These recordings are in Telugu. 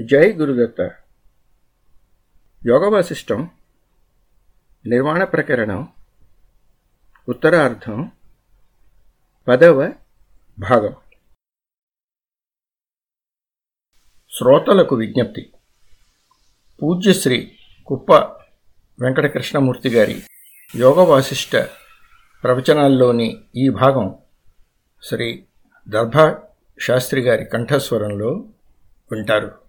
జై గురుదత్త. యోగ వాసిష్టం నిర్మాణ ప్రకరణం ఉత్తరార్ధం పదవ భాగం. శ్రోతలకు విజ్ఞప్తి. పూజ్యశ్రీ కుప్ప వెంకటకృష్ణమూర్తి గారి యోగ వాసిష్ట ప్రవచనాల్లోని ఈ భాగం శ్రీ దర్భా శాస్త్రి గారి కంఠస్వరంలో వింటారు.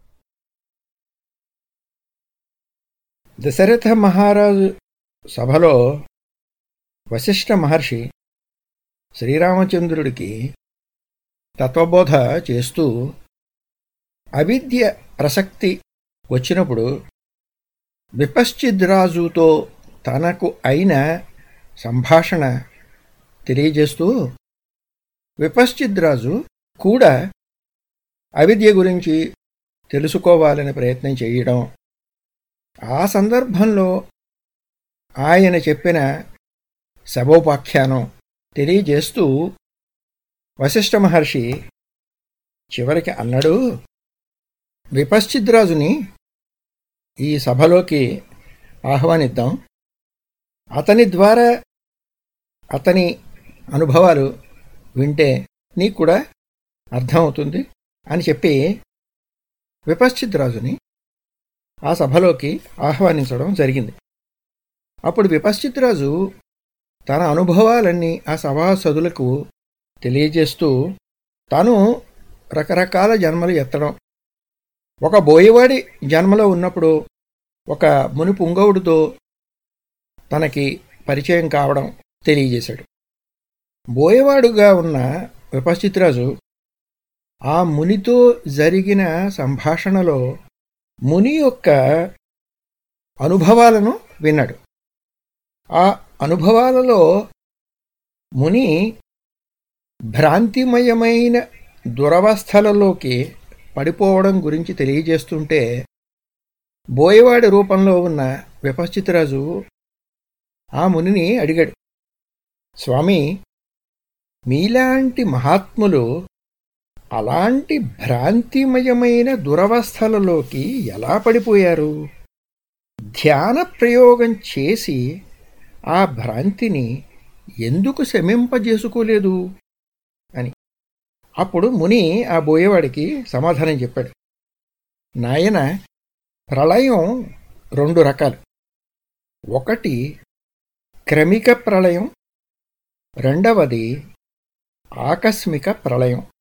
దశరథ మహారాజు సభలో వశిష్ఠ మహర్షి శ్రీరామచంద్రుడికి తత్వబోధ చేస్తూ అవిద్య ప్రసక్తి వచ్చినప్పుడు విపశ్చిద్రాజుతో తనకు అయిన సంభాషణ తెలియజేస్తూ విపశ్చిద్రాజు కూడా అవిద్య గురించి తెలుసుకోవాలని ప్రయత్నం చేయడం ఆ సందర్భంలో ఆయన చెప్పిన శవోపాఖ్యానం తెలియజేస్తూ వశిష్ఠ మహర్షి చివరికి అన్నాడు విపశ్చిద్రాజుని ఈ సభలోకి ఆహ్వానిద్దాం. అతని ద్వారా అతని అనుభవాలు వింటే నీకు కూడా అర్థమవుతుంది అని చెప్పి విపశ్చిద్రాజుని ఆ సభలోకి ఆహ్వానించడం జరిగింది. అప్పుడు విపశ్చిత్రాజు తన అనుభవాలన్నీ ఆ సభాసదులకు తెలియజేస్తూ తాను రకరకాల జన్మలు ఎత్తడం. ఒక బోయవాడి జన్మలో ఉన్నప్పుడు ఒక ముని పుంగవుడితో తనకి పరిచయం కావడం తెలియజేశాడు. బోయవాడుగా ఉన్న విపశ్చిత్రాజు ఆ మునితో జరిగిన సంభాషణలో ముని యొక్క అనుభవాలను విన్నాడు. ఆ అనుభవాలలో ముని భ్రాంతిమయమైన దురవస్థలలోకి పడిపోవడం గురించి తెలియజేస్తుంటే బోయవాడి రూపంలో ఉన్న విపశ్చితరాజు ఆ మునిని అడిగాడు స్వామి మీలాంటి మహాత్ములు అలాంటి భ్రాంతిమయమైన దురవస్థలలోకి ఎలా పడిపోయారు? ధ్యాన ప్రయోగం చేసి ఆ భ్రాంతిని ఎందుకు శమింపజేసుకోలేదు? అని. అప్పుడు ముని ఆ బోయేవాడికి సమాధానం చెప్పాడు. నాయన ప్రళయం రెండు రకాలు. ఒకటి క్రమిక ప్రళయం. రెండవది ఆకస్మిక ప్రళయం.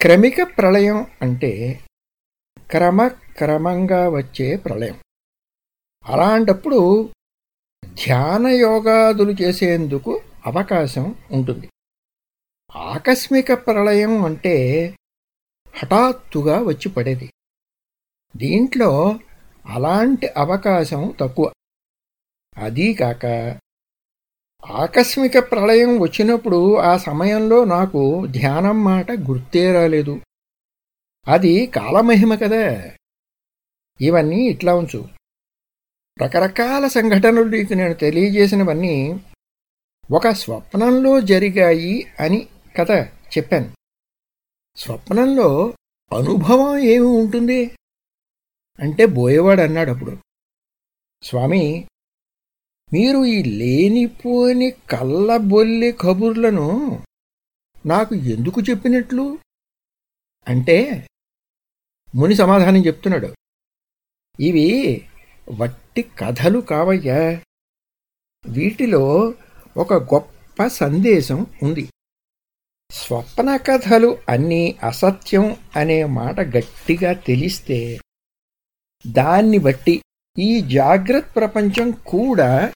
క్రమిక ప్రళయం అంటే క్రమక్రమంగా వచ్చే ప్రళయం. అలాంటప్పుడు ధ్యాన యోగాదులు చేసేందుకు అవకాశం ఉంటుంది. ఆకస్మిక ప్రళయం అంటే హఠాత్తుగా వచ్చి పడేది. దీంట్లో అలాంటి అవకాశం తక్కువ. అదీకాక ఆకస్మిక ప్రళయం వచ్చినప్పుడు ఆ సమయంలో నాకు ధ్యానం మాట గుర్తే రాలేదు. అది కాలమహిమ కదా. ఇవన్నీ ఇట్లా ఉంచు. రకరకాల సంఘటనలు నీకు నేను తెలియజేసినవన్నీ ఒక స్వప్నంలో జరిగాయి అని కథ చెప్పాను. స్వప్నంలో అనుభవం ఏమి ఉంటుంది? అంటే బోయేవాడు అన్నాడు అప్పుడు. స్వామి మీరు ఈ లేనిపోని కళ్ళబొల్లి కబుర్లను నాకు ఎందుకు చెప్పినట్లు? అంటే ముని సమాధానం చెప్తున్నాడు. ఇవి వట్టి కథలు కావయ్యా. వీటిలో ఒక గొప్ప సందేశం ఉంది. స్వప్న కథలు అన్నీ అసత్యం అనే మాట గట్టిగా తెలిస్తే దాన్ని బట్టి ఈ జాగ్రత్త ప్రపంచం కూడా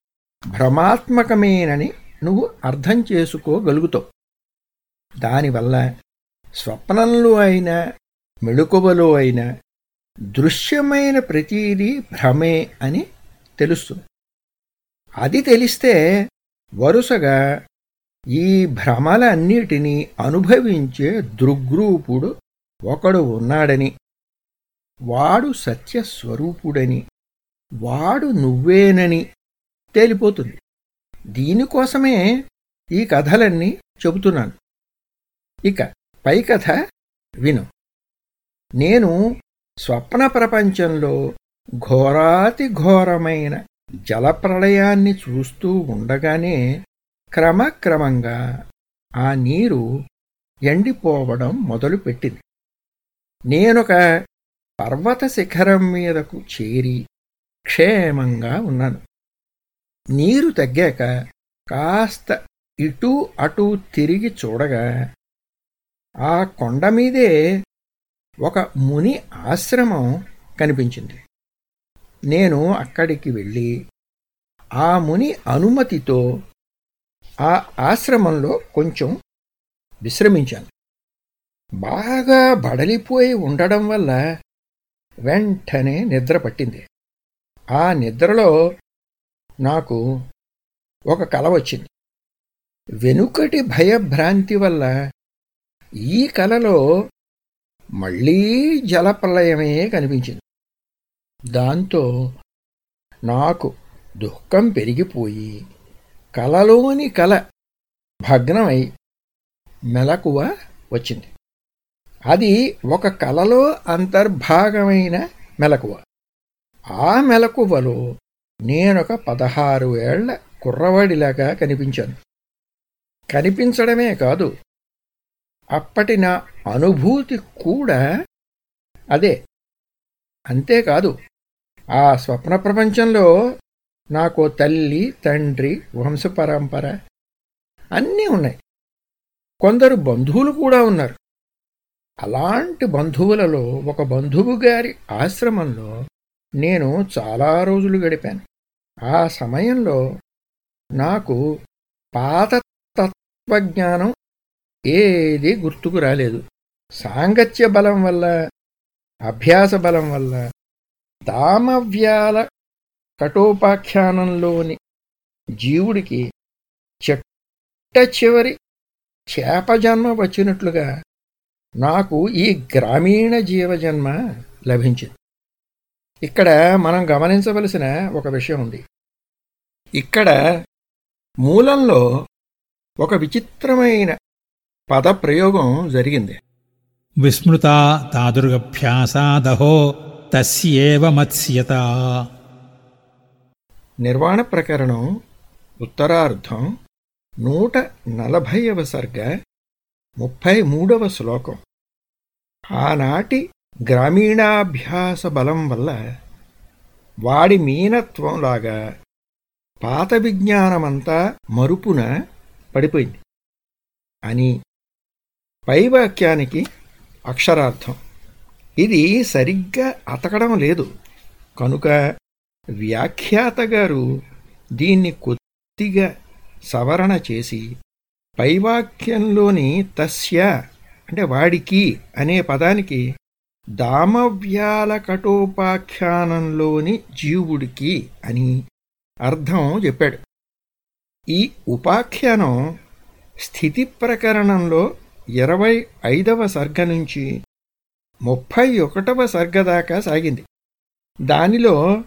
భ్రమాత్మకమేనని నువ్వు అర్థం చేసుకోగలుగుతావు. దానివల్ల స్వప్నంలో అయినా మెళుకువలో అయినా దృశ్యమైన ప్రతీదీ భ్రమే అని తెలుస్తుంది. అది తెలిస్తే వరుసగా ఈ భ్రమలన్నిటినీ అనుభవించే దృగ్రూపుడు ఒకడు ఉన్నాడని వాడు సత్యస్వరూపుడని వాడు నువ్వేనని తేలిపోతుంది. దీనికోసమే ఈ కథలన్నీ చెబుతున్నాను. ఇక పై కథ విను. నేను స్వప్న ప్రపంచంలో ఘోరాతి ఘోరమైన జలప్రళయాన్ని చూస్తూ ఉండగానే క్రమక్రమంగా ఆ నీరు ఎండిపోవడం మొదలుపెట్టింది. నేనొక పర్వత శిఖరం మీదకు చేరి క్షేమంగా ఉన్నాను. నీరు తగ్గాక కాస్త ఇటూ అటూ తిరిగి చూడగా ఆ కొండ మీదే ఒక ముని ఆశ్రమం కనిపించింది. నేను అక్కడికి వెళ్ళి ఆ ముని అనుమతితో ఆ ఆశ్రమంలో కొంచెం విశ్రమించాను. బాగా బడలిపోయి ఉండడం వల్ల వెంటనే నిద్ర పట్టింది. ఆ నిద్రలో నాకు ఒక కల వచ్చింది. వెనుకటి భయభ్రాంతి వల్ల ఈ కలలో మళ్ళీ జలప్రలయమే కనిపించింది. దాంతో నాకు దుఃఖం పెరిగిపోయి కలలోని కల భగ్నమై మెలకువ వచ్చింది. అది ఒక కలలో అంతర్భాగమైన మెలకువ. ఆ మెలకువలో నేనొక పదహారు ఏళ్ళ కుర్రవాడిలాగా కనిపించాను. కనిపించడమే కాదు అప్పటి నా అనుభూతి కూడా అదే. అంతేకాదు ఆ స్వప్న ప్రపంచంలో నాకు తల్లి తండ్రి వంశపరంపర అన్నీ ఉన్నాయి. కొందరు బంధువులు కూడా ఉన్నారు. అలాంటి బంధువులలో ఒక బంధువు గారి ఆశ్రమంలో నేను చాలా రోజులు గడిపాను. ఆ సమయంలో నాకు పాత తత్వజ్ఞానం ఏది గుర్తుకు రాలేదు. సాంగత్య బలం వల్ల అభ్యాస బలం వల్ల దామవ్యాల కఠోపాఖ్యానంలోని జీవుడికి చెట్ట చివరి చేప జన్మ వచ్చినట్లుగా నాకు ఈ గ్రామీణ జీవజన్మ లభించింది. ఇక్కడ మనం గమనించవలసిన ఒక విషయం ఉంది. ఇక్కడ మూలంలో ఒక విచిత్రమైన పదప్రయోగం జరిగింది. విస్మృతా తాదుర్గభ్యాసాదహో తస్యేవ మత్స్యత. నిర్వాణ ప్రకరణం ఉత్తరార్ధం నూట నలభైవ సర్గ ముప్పై మూడవ శ్లోకం. ఆనాటి గ్రామీణాభ్యాస బలం వల్ల వాడి మీనత్వంలాగా పాత విజ్ఞానమంతా మరుపున పడిపోయింది. అని పైవాక్యానికి అక్షరార్థం. ఇది సరిగ్గా అతకడం లేదు. కనుక వ్యాఖ్యాత గారు దీన్ని కొద్దిగా సవరణ చేసి పైవాక్యంలోని తస్య అంటే వాడికి అనే పదానికి దామవ్యాల కఠోపాఖ్యానంలోని జీవుడికి అని అర్థం చెప్పాడు. ఈ ఉపాఖ్యానం స్థితి ప్రకరణంలో ఇరవై ఐదవ సర్గ నుంచి ముప్పై ఒకటవ సర్గ దాకా సాగింది. దానిలో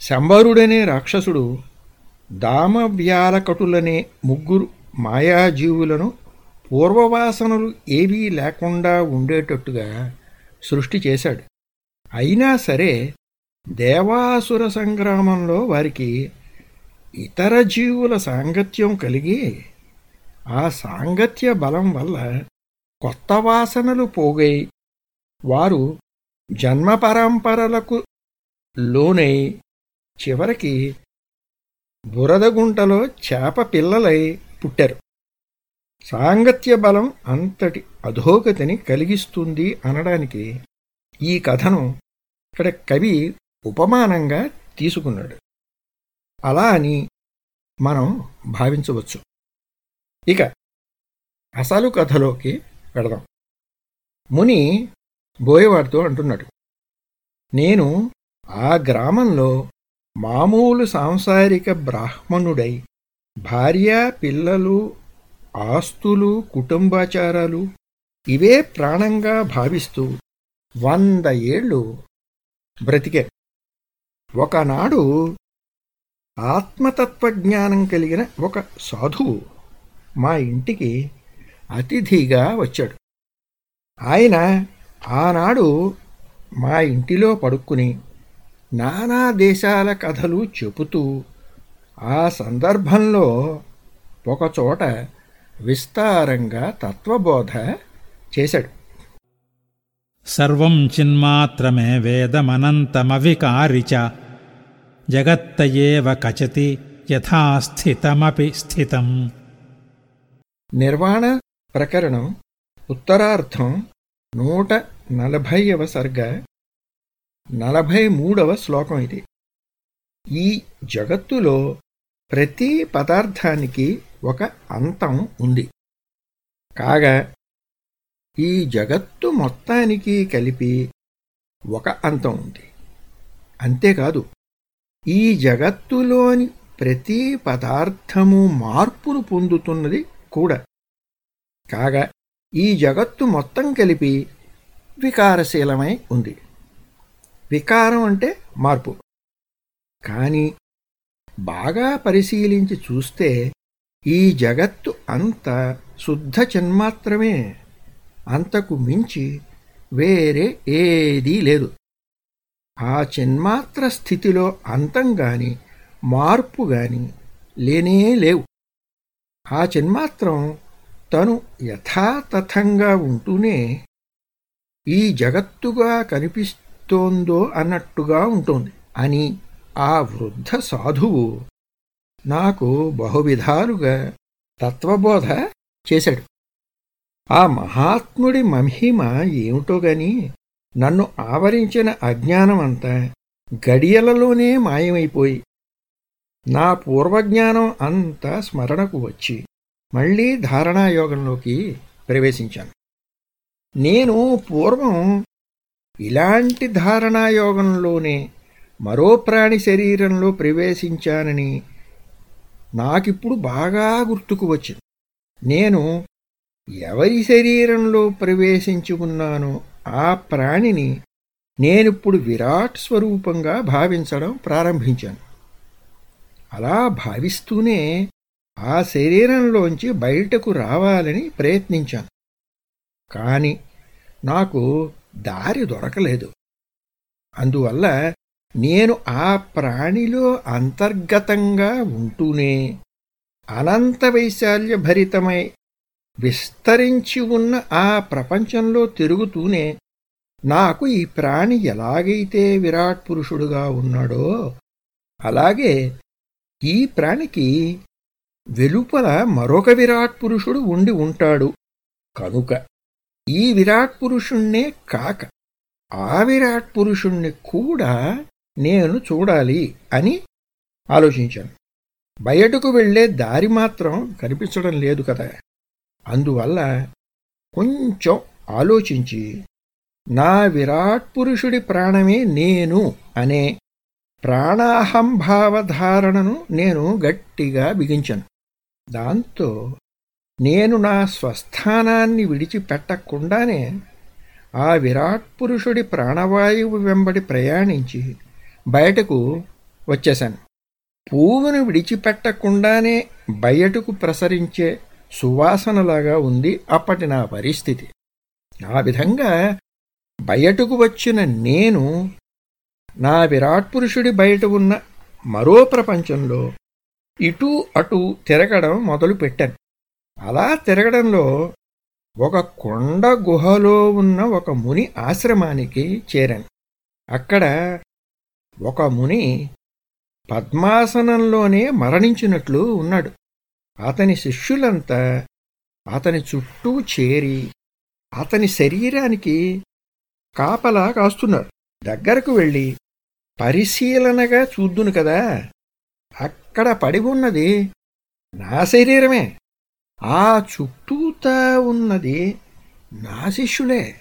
శంబరుడనే రాక్షసుడు దామవ్యాలకటులనే ముగ్గురు మాయాజీవులను పూర్వవాసనలు ఏవీ లేకుండా ఉండేటట్టుగా సృష్టి చేశాడు. అయినా సరే దేవాసుర సంగ్రామంలో వారికి ఇతర జీవుల సాంగత్యం కలిగి ఆ సాంగత్య బలం వల్ల కొత్త వాసనలు పోగై వారు జన్మ పరంపరలకు లోనై చివరికి బురదగుంటలో చేప పిల్లలై పుట్టారు. సాంగత్య బలం అంతటి అధోగతిని కలిగిస్తుంది అనడానికి ఈ కథను ఇక్కడ కవి ఉపమానంగా తీసుకున్నాడు. అలా అని మనం భావించవచ్చు. ఇక అసలు కథలోకి వెళదాం. ముని బోయవాడితో అంటున్నాడు నేను ఆ గ్రామంలో మామూలు సాంసారిక బ్రాహ్మణుడై భార్య పిల్లలు ఆస్తులు కుటుంబాచారాలు ఇవే ప్రాణంగా భావిస్తూ వంద ఏళ్ళు బ్రతికే. ఒకనాడు ఆత్మతత్వజ్ఞానం కలిగిన ఒక సాధువు మా ఇంటికి అతిథిగా వచ్చాడు. ఆయన ఆనాడు మా ఇంటిలో పడుక్కుని నానా దేశాల కథలు చెబుతూ ఆ సందర్భంలో ఒకచోట విస్తారంగా తత్వబోధ చేశాడు. సర్వం చిన్మాత్రమే వేదమనంతమవికారి చ జగత్త ఏవ కచతి యథాస్థితమపి స్థితం. నిర్వాణ ప్రకరణం ఉత్తరార్థం నూట నలభైవ సర్గ నలభై మూడవ శ్లోకం ఇది. ఈ జగత్తులో ప్రతి పదార్థానికి ఒక అంతం ఉంది. కాగా ఈ జగత్తు మొత్తానికి కలిపి ఒక అంతం ఉంది. అంతేకాదు ఈ జగత్తులోని ప్రతి పదార్థము మార్పును పొందుతున్నది కూడా. కాగా ఈ జగత్తు మొత్తం కలిపి వికారశీలమై ఉంది. వికారం అంటే మార్పు. కానీ బాగా పరిశీలించి చూస్తే ఈ జగత్తు అంత శుద్ధ చిన్మాత్రమే అంతకు మించి వేరే ఏదీ లేదు. ఆ చిన్మాత్ర స్థితిలో అంతం గాని మార్పు గాని లేనే లేవు. ఆ చిన్మాత్రం తను యథాతథంగా ఉంటూనే ఈ జగత్తుగా కనిపిస్తోందో అన్నట్టుగా ఉంటుంది. అని ఆ వృద్ధ సాధువు నాకు బహువిధాలుగా తత్వబోధ చేశాడు. ఆ మహాత్ముడి మహిమ ఏమిటో గాని నన్ను ఆవరించిన అజ్ఞానమంతా గడియలలోనే మాయమైపోయి నా పూర్వజ్ఞానం అంతా స్మరణకు వచ్చి మళ్ళీ ధారణాయోగంలోకి ప్రవేశించాను. నేను పూర్వం ఇలాంటి ధారణాయోగంలోనే మరో ప్రాణి శరీరంలో ప్రవేశించానని నాకిప్పుడు బాగా గుర్తుకు వచ్చింది. నేను ఎవరి శరీరంలో ప్రవేశించి ఉన్నానో ఆ ప్రాణిని నేనిప్పుడు విరాట్ స్వరూపంగా భావించడం ప్రారంభించాను. అలా భావిస్తూనే ఆ శరీరంలోంచి బయటకు రావాలని ప్రయత్నించాను. కానీ నాకు దారి దొరకలేదు. అందువల్ల నేను ఆ ప్రాణిలో అంతర్గతంగా ఉంటూనే అనంత వైశాల్య భరితమై విస్తరించి ఉన్న ఆ ప్రపంచంలో తిరుగుతూనే నాకు ఈ ప్రాణి ఎలాగైతే విరాట్ పురుషుడుగా ఉన్నాడో అలాగే ఈ ప్రాణికి వెలుపల మరొక విరాట్ పురుషుడు ఉండి ఉంటాడు. కనుక ఈ విరాట్ పురుషుణ్ణే కాక ఆ విరాట్ పురుషుణ్ణి కూడా నేను చూడాలి అని ఆలోచించాను. బయటకు వెళ్ళే దారి మాత్రం కనిపించడం లేదు కదా. అందువల్ల కొంచెం ఆలోచించి నా విరాట్ పురుషుడి ప్రాణమే నేను అనే ప్రాణాహంభావధారణను నేను గట్టిగా బిగించాను. దాంతో నేను నా స్వస్థానాన్ని విడిచిపెట్టకుండానే ఆ విరాట్ పురుషుడి ప్రాణవాయువు వెంబడి ప్రయాణించి బయటకు వచ్చేశాను. పువ్వును విడిచిపెట్టకుండానే బయటకు ప్రసరించే సువాసనలాగా ఉంది అప్పటి నా పరిస్థితి. ఆ విధంగా బయటకు వచ్చిన నేను నా విరాట్ పురుషుడి బయట ఉన్న మరో ప్రపంచంలో ఇటూ అటూ తిరగడం మొదలుపెట్టాను అలా తిరగడంలో ఒక కొండ గుహలో ఉన్న ఒక ముని ఆశ్రమానికి చేరాను. అక్కడ ఒక ముని పద్మాసనంలోనే మరణించినట్లు ఉన్నాడు. అతని శిష్యులంతా అతని చుట్టూ చేరి అతని శరీరానికి కాపలా కాస్తున్నారు. దగ్గరకు వెళ్ళి పరిశీలనగా చూద్దును కదా. అక్కడ పడి ఉన్నది నా శరీరమే. ఆ చుట్టూతా ఉన్నది నా శిష్యులే.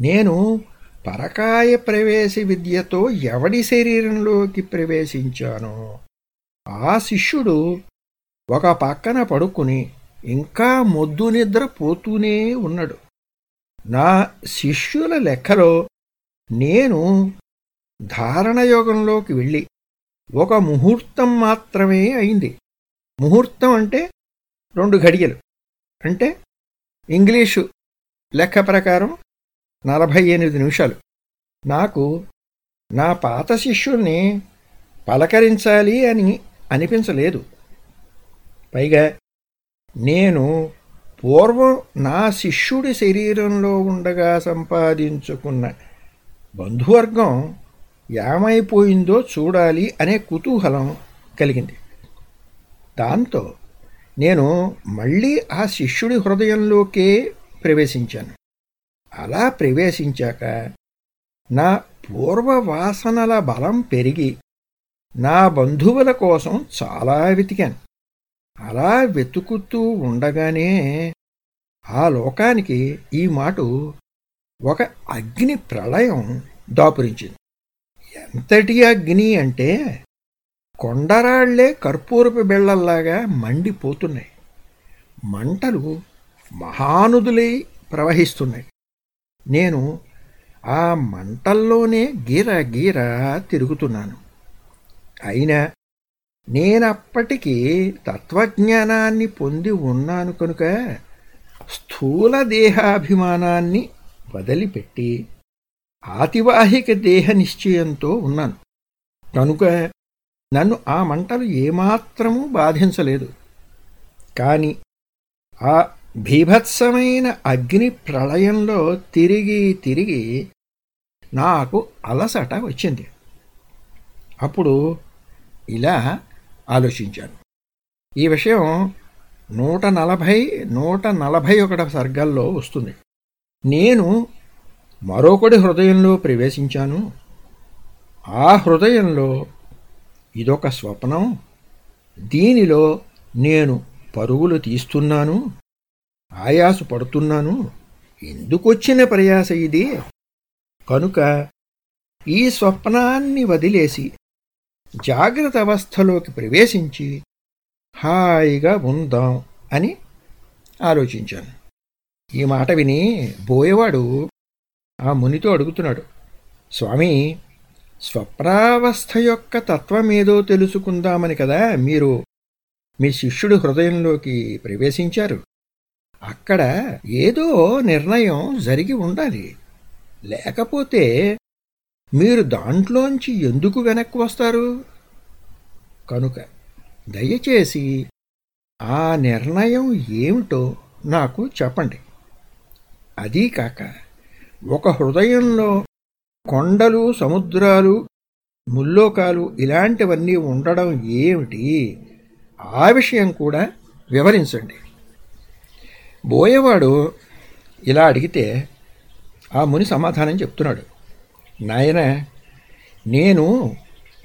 నేను పరకాయ ప్రవేశ విద్యతో ఎవడి శరీరంలోకి ప్రవేశించానో? ఆ శిష్యుడు ఒక పక్కన పడుకుని ఇంకా మొద్దు నిద్ర పోతూనే ఉన్నాడు. నా శిష్యుల లెక్కలో నేను ధారణయోగంలోకి వెళ్ళి ఒక ముహూర్తం మాత్రమే అయింది. ముహూర్తం అంటే రెండు ఘడియలు. అంటే ఇంగ్లీషు లెక్క ప్రకారం నలభై ఎనిమిది నిమిషాలు. నాకు నా పాత శిష్యుల్ని పలకరించాలి అని అనిపించలేదు. పైగా నేను పూర్వం నా శిష్యుడి శరీరంలో ఉండగా సంపాదించుకున్న బంధువర్గం ఏమైపోయిందో చూడాలి అనే కుతూహలం కలిగింది. దాంతో నేను మళ్ళీ ఆ శిష్యుడి హృదయంలోకే ప్రవేశించాను. అలా ప్రవేశించాక నా పూర్వ వాసనల బలం పెరిగి నా బంధువుల కోసం చాలా వెతికాను. అలా వెతుకుతూ ఉండగానే ఆ లోకానికి ఈ మాట ఒక అగ్ని ప్రళయం దాపురించింది. ఎంతటి అగ్ని అంటే కొండరాళ్ళే కర్పూరపు బిళ్ళల్లాగా మండిపోతున్నాయి. మంటలు మహానుదులై ప్రవహిస్తున్నాయి. నేను ఆ మంటల్లోనే గీర గీర తిరుగుతున్నాను. అయినా నేనప్పటికీ తత్వజ్ఞానాన్ని పొంది ఉన్నాను కనుక స్థూల దేహాభిమానాన్ని వదిలిపెట్టి ఆతివాహిక దేహ నిశ్చయంతో ఉన్నాను. కనుక నన్ను ఆ మంటలు ఏమాత్రమూ బాధించలేదు. కాని ఆ భీభత్సమైన అగ్ని ప్రళయంలో తిరిగి తిరిగి నాకు అలసట వచ్చింది. అప్పుడు ఇలా ఆలోచించాను. ఈ విషయం నూట నలభై నూట నలభై ఒకట సర్గల్లో వస్తుంది. నేను మరొకటి హృదయంలో ప్రవేశించాను. ఆ హృదయంలో ఇదొక స్వప్నం. దీనిలో నేను పరుగులు తీస్తున్నాను. ఆయాసు పడుతున్నాను ఎందుకొచ్చిన ప్రయాస ఇది? కనుక ఈ స్వప్నాన్ని వదిలేసి జాగ్రత్త అవస్థలోకి ప్రవేశించి హాయిగా ఉందాం అని ఆలోచించాను. ఈ మాట విని బోయేవాడు ఆ మునితో అడుగుతున్నాడు స్వామి స్వప్నావస్థ యొక్క తత్వమేదో తెలుసుకుందామని కదా మీరు మీ శిష్యుడు హృదయంలోకి ప్రవేశించారు. అక్కడ ఏదో నిర్ణయం జరిగి ఉండాలి. లేకపోతే మీరు దాంట్లోంచి ఎందుకు వెనక్కి వస్తారు? కనుక దయచేసి ఆ నిర్ణయం ఏమిటో నాకు చెప్పండి. అదీ కాక ఒక హృదయంలో కొండలు సముద్రాలు ముల్లోకాలు ఇలాంటివన్నీ ఉండడం ఏమిటి? ఆ విషయం కూడా వివరించండి. బోయేవాడు ఇలా అడిగితే ఆ ముని సమాధానం చెప్తున్నాడు. నాయన నేను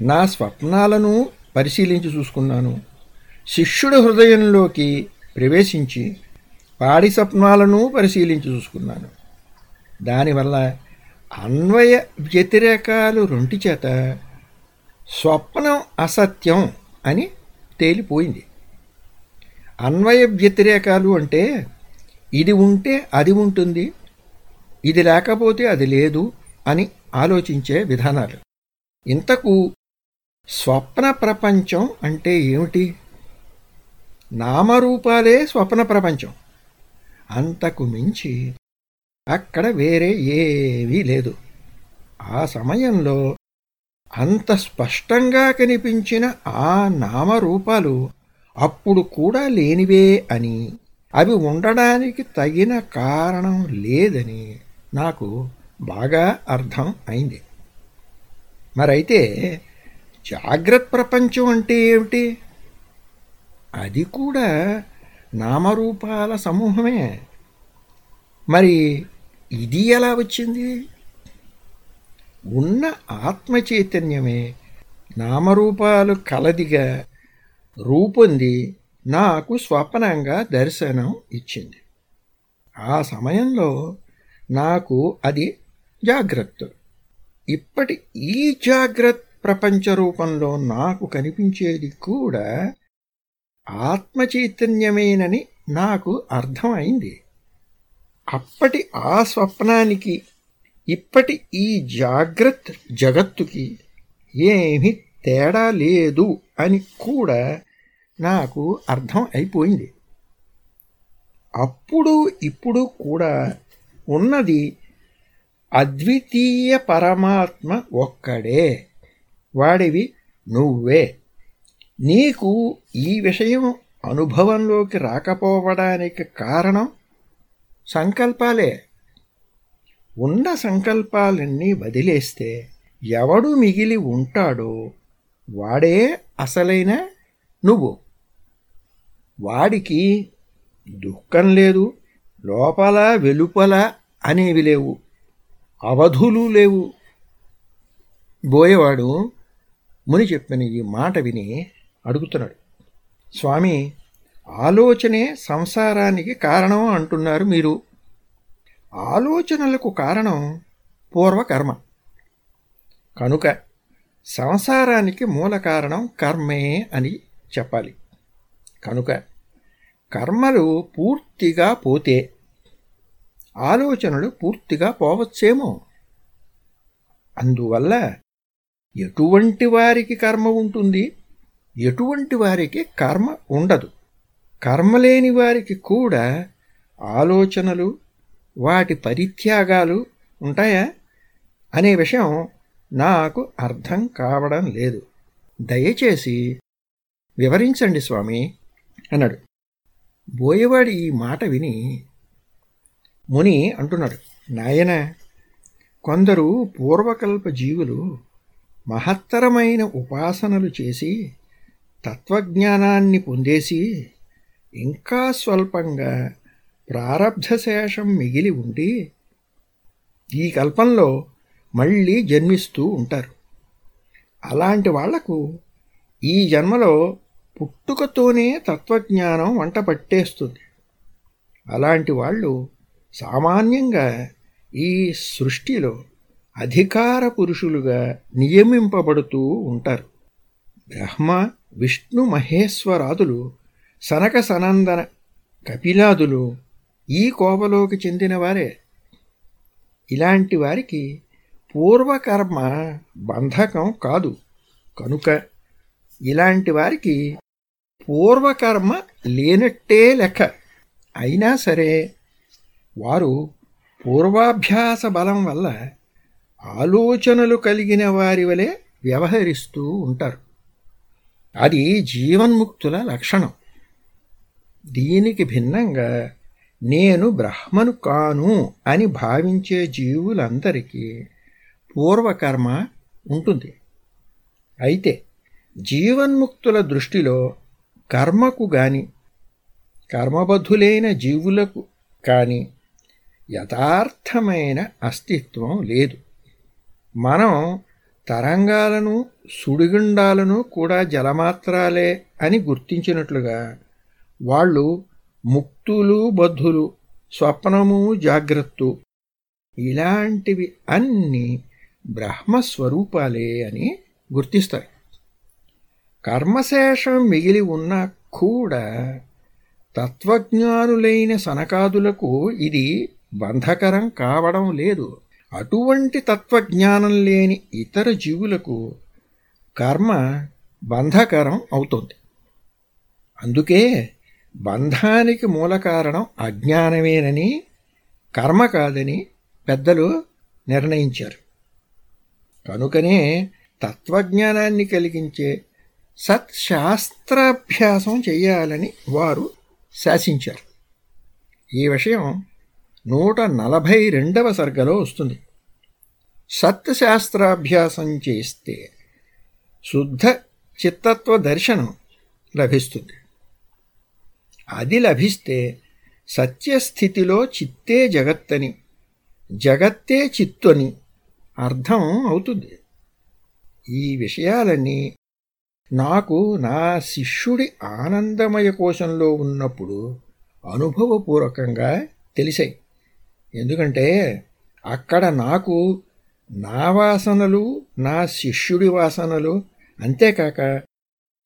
నా స్వప్నాలను పరిశీలించి చూసుకున్నాను. శిష్యుడి హృదయంలోకి ప్రవేశించి పాడి స్వప్నాలను పరిశీలించి చూసుకున్నాను. దానివల్ల అన్వయ వ్యతిరేకాలు రొంటి చేత స్వప్నం అసత్యం అని తేలిపోయింది. అన్వయ వ్యతిరేకాలు అంటే ఇది ఉంటే అది ఉంటుంది ఇది లేకపోతే అది లేదు అని ఆలోచించే విధానాలు. ఇంతకు స్వప్న ప్రపంచం అంటే ఏమిటి? నామరూపాలే స్వప్న ప్రపంచం. అంతకు మించి అక్కడ వేరే ఏవీ లేదు. ఆ సమయంలో అంత స్పష్టంగా కనిపించిన ఆ నామరూపాలు అప్పుడు కూడా లేనివే అని అవి ఉండడానికి తగిన కారణం లేదని నాకు బాగా అర్థం అయింది. మరైతే జాగ్రత్త ప్రపంచం అంటే ఏమిటి? అది కూడా నామరూపాల సమూహమే. మరి ఇది ఎలా వచ్చింది? ఉన్న ఆత్మ చైతన్యమే నామరూపాలు కలదిగా రూపొంది నాకు స్వప్నంగా దర్శనం ఇచ్చింది. ఆ సమయంలో నాకు అది జాగ్రత్త. ఇప్పటి ఈ జాగ్రత్త ప్రపంచ రూపంలో నాకు కనిపించేది కూడా ఆత్మ చైతన్యమేనని నాకు అర్థమైంది. అప్పటి ఆ స్వప్నానికి ఇప్పటి ఈ జాగ్రత్త జగత్తుకి ఏమీ తేడా లేదు అని కూడా నాకు అర్థం అయిపోయింది. అప్పుడు ఇప్పుడు కూడా ఉన్నది అద్వితీయ పరమాత్మ ఒక్కడే. వాడివి నువ్వే. నీకు ఈ విషయం అనుభవంలోకి రాకపోవడానికి కారణం సంకల్పాలే. ఉన్న సంకల్పాలన్నీ వదిలేస్తే ఎవడు మిగిలి ఉంటాడో వాడే అసలైన నువ్వు. వాడికి దుఃఖం లేదు లోపల వెలుపల అనేవి లేవు అవధులు లేవు. బోయేవాడు ముని చెప్పిన ఈ మాట విని అడుగుతున్నాడు స్వామి ఆలోచనే సంసారానికి కారణం అంటున్నారు మీరు. ఆలోచనలకు కారణం పూర్వకర్మ. కనుక సంసారానికి మూల కారణం కర్మే అని చెప్పాలి. కనుక కర్మలు పూర్తిగా పోతే ఆలోచనలు పూర్తిగా పోవచ్చేమో. అందువల్ల ఎటువంటి వారికి కర్మ ఉంటుంది? ఎటువంటి వారికి కర్మ ఉండదు. కర్మ లేని వారికి కూడా ఆలోచనలు వాటి పరిత్యాగాలు ఉంటాయా? అనే విషయం నాకు అర్థం కావడం లేదు. దయచేసి వివరించండి స్వామి. అన్నాడు. బోయవాడి ఈ మాట విని ముని అంటున్నాడు నాయన కొందరు పూర్వకల్ప జీవులు మహత్తరమైన ఉపాసనలు చేసి తత్వజ్ఞానాన్ని పొందేసి ఇంకా స్వల్పంగా ప్రారబ్ధశేషం మిగిలి ఉండి ఈ కల్పంలో మళ్ళీ జన్మిస్తూ ఉంటారు. అలాంటి వాళ్ళకు ఈ జన్మలో పుట్టుకతోనే తత్వజ్ఞానం వంట పట్టేస్తుంది. అలాంటి వాళ్ళు సామాన్యంగా ఈ సృష్టిలో అధికార పురుషులుగా నియమింపబడుతూ ఉంటారు. బ్రహ్మ విష్ణు మహేశ్వరాదులు సనక సనందన కపిలాదులు ఈ కోపలోకి చెందినవారే. ఇలాంటి వారికి పూర్వకర్మ బంధకం కాదు. కనుక ఇలాంటి వారికి పూర్వకర్మ లేనట్టే లెక్క. అయినా సరే వారు పూర్వాభ్యాస బలం వల్ల ఆలోచనలు కలిగిన వారి వలె వ్యవహరిస్తూ ఉంటారు. అది జీవన్ముక్తుల లక్షణం. దీనికి భిన్నంగా నేను బ్రహ్మను కాను అని భావించే జీవులందరికీ పూర్వకర్మ ఉంటుంది. అయితే జీవన్ముక్తుల దృష్టిలో కర్మకు గాని కర్మబద్ధులైన జీవులకు కాని యథార్థమైన అస్తిత్వం లేదు. మనం తరంగాలను సుడిగుండాలను కూడా జలమాత్రాలే అని గుర్తించినట్లుగా వాళ్ళు ముక్తులు బద్ధులు స్వప్నము జాగ్రత్త ఇలాంటివి అన్నీ బ్రహ్మస్వరూపాలే అని గుర్తిస్తాయి. కర్మశేషం మిగిలి ఉన్నా కూడా తత్వజ్ఞానులైన సనకాదులకు ఇది బంధకరం కావడం లేదు. అటువంటి తత్వజ్ఞానం లేని ఇతర జీవులకు కర్మ బంధకరం అవుతుంది. అందుకే బంధానికి మూల కారణం అజ్ఞానమేనని కర్మ కాదని పెద్దలు నిర్ణయించారు. కనుకనే తత్వజ్ఞానాన్ని కలిగించే సత్ శాస్త్రాభ్యాసం చేయాలని వారు శాసించారు. ఈ విషయం నూట నలభై రెండవ సర్గలో వస్తుంది. సత్శాస్త్రాభ్యాసం చేస్తే శుద్ధ చిత్తత్వ దర్శనం లభిస్తుంది. అది లభిస్తే సత్యస్థితిలో చిత్తే జగత్తని జగత్తే చిత్తని అర్థం అవుతుంది. ఈ విషయాలన్నీ నాకు నా శిష్యుడి ఆనందమయ కోశంలో ఉన్నప్పుడు అనుభవపూర్వకంగా తెలిసాయి. ఎందుకంటే అక్కడ నాకు నా వాసనలు నా శిష్యుడి వాసనలు అంతేకాక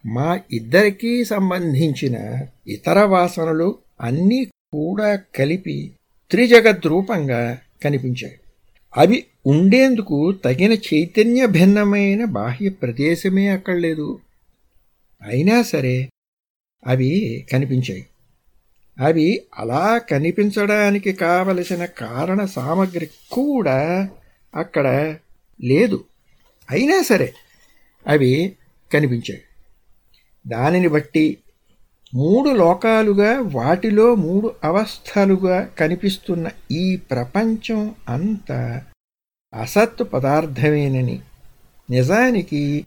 మా ఇద్దరికీ సంబంధించిన ఇతర వాసనలు అన్నీ కూడా కలిపి త్రిజగద్రూపంగా కనిపించాయి. అవి ఉండేందుకు తగిన చైతన్య భిన్నమైన బాహ్య ప్రదేశమే అక్కడ లేదు అయినా సరే అవి కనిపించాయి. అవి అలా కనిపించడానికి కావలసిన కారణ సామగ్రి కూడా అక్కడ లేదు. అయినా సరే అవి కనిపించాయి. దానిని బట్టి మూడు లోకాలుగా వాటిలో మూడు అవస్థలుగా కనిపిస్తున్న ఈ ప్రపంచం అంతా అసత్ పదార్థమేనని నిజానికి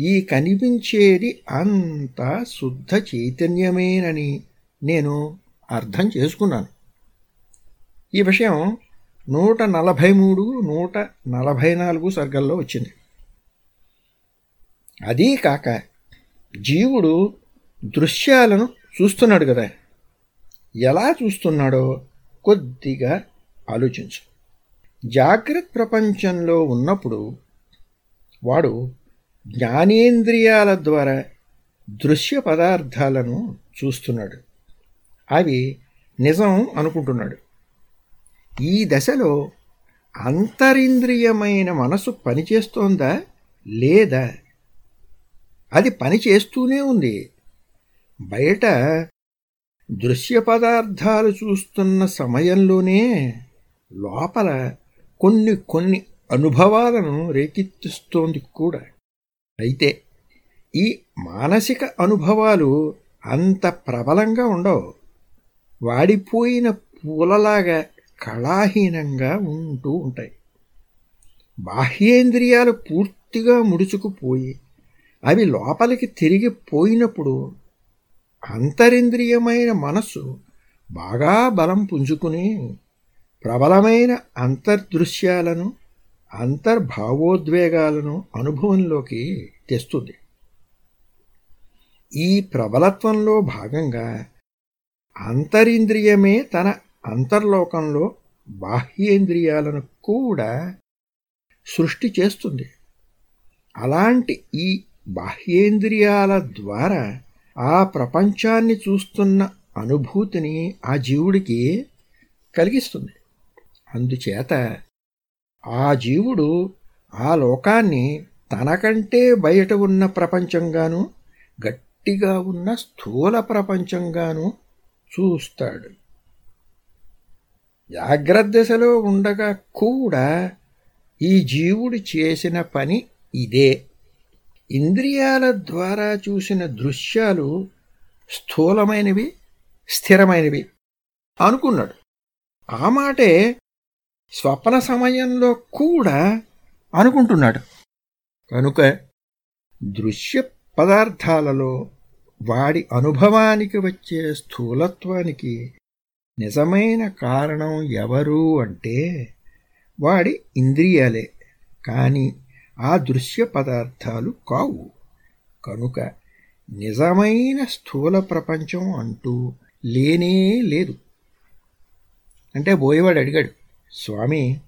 ఈ కనిపించేది అంతా శుద్ధ చైతన్యమేనని నేను అర్థం చేసుకున్నాను. ఈ విషయం నూట నలభై మూడు నూట నలభై నాలుగు సర్గల్లో వచ్చింది. అదీ కాక జీవుడు దృశ్యాలను చూస్తున్నాడు కదా. ఎలా చూస్తున్నాడో కొద్దిగా ఆలోచించు. జాగ్రత్త ప్రపంచంలో ఉన్నప్పుడు వాడు జ్ఞానేంద్రియాల ద్వారా దృశ్య పదార్థాలను చూస్తున్నాడు. అవి నిజం అనుకుంటున్నాడు. ఈ దశలో అంతరింద్రియమైన మనసు పనిచేస్తోందా లేదా? అది పని చేస్తూనే ఉంది. బయట దృశ్య పదార్థాలు చూస్తున్న సమయంలోనే లోపల కొన్ని కొన్ని అనుభవాలను రేకెత్తిస్తోంది కూడా. అయితే ఈ మానసిక అనుభవాలు అంత ప్రబలంగా ఉండవు. వాడిపోయిన పూలలాగా కళాహీనంగా ఉంటూ ఉంటాయి. బాహ్యేంద్రియాలు పూర్తిగా ముడుచుకుపోయి అవి లోపలికి తిరిగి పోయినప్పుడు అంతరింద్రియమైన మనస్సు బాగా బలం పుంజుకుని ప్రబలమైన అంతర్దృశ్యాలను అంతర్భావోద్వేగాలను అనుభవంలోకి తెస్తుంది. ఈ ప్రబలత్వంలో భాగంగా అంతరింద్రియమే తన అంతర్లోకంలో బాహ్యేంద్రియాలను కూడా సృష్టి చేస్తుంది. అలాంటి ఈ బాహ్యేంద్రియాల ద్వారా ఆ ప్రపంచాన్ని చూస్తున్న అనుభూతిని ఆ జీవుడికి కలిగిస్తుంది. అందుచేత ఆ జీవుడు ఆ లోకాన్ని తనకంటే బయట ఉన్న ప్రపంచంగాను గట్టిగా ఉన్న స్థూల ప్రపంచంగాను చూస్తాడు. జాగ్రత్త దశలో ఉండగా కూడా ఈ జీవుడు చేసిన పని ఇదే. ఇంద్రియాల ద్వారా చూసిన దృశ్యాలు స్థూలమైనవి స్థిరమైనవి అనుకున్నాడు. ఆ మాటే స్వప్న సమయంలో కూడా అనుకుంటున్నాడు. కనుక దృశ్య పదార్థాలలో వాడి అనుభవానికి వచ్చే స్థూలత్వానికి నిజమైన కారణం ఎవరు అంటే వాడి ఇంద్రియాలే. కానీ ఆ దృశ్య పదార్థాలు కావు. కనుక నిజమైన స్థూల ప్రపంచం అంటూ లేనే లేదు. అంటే బోయేవాడు అడిగాడు స్వామి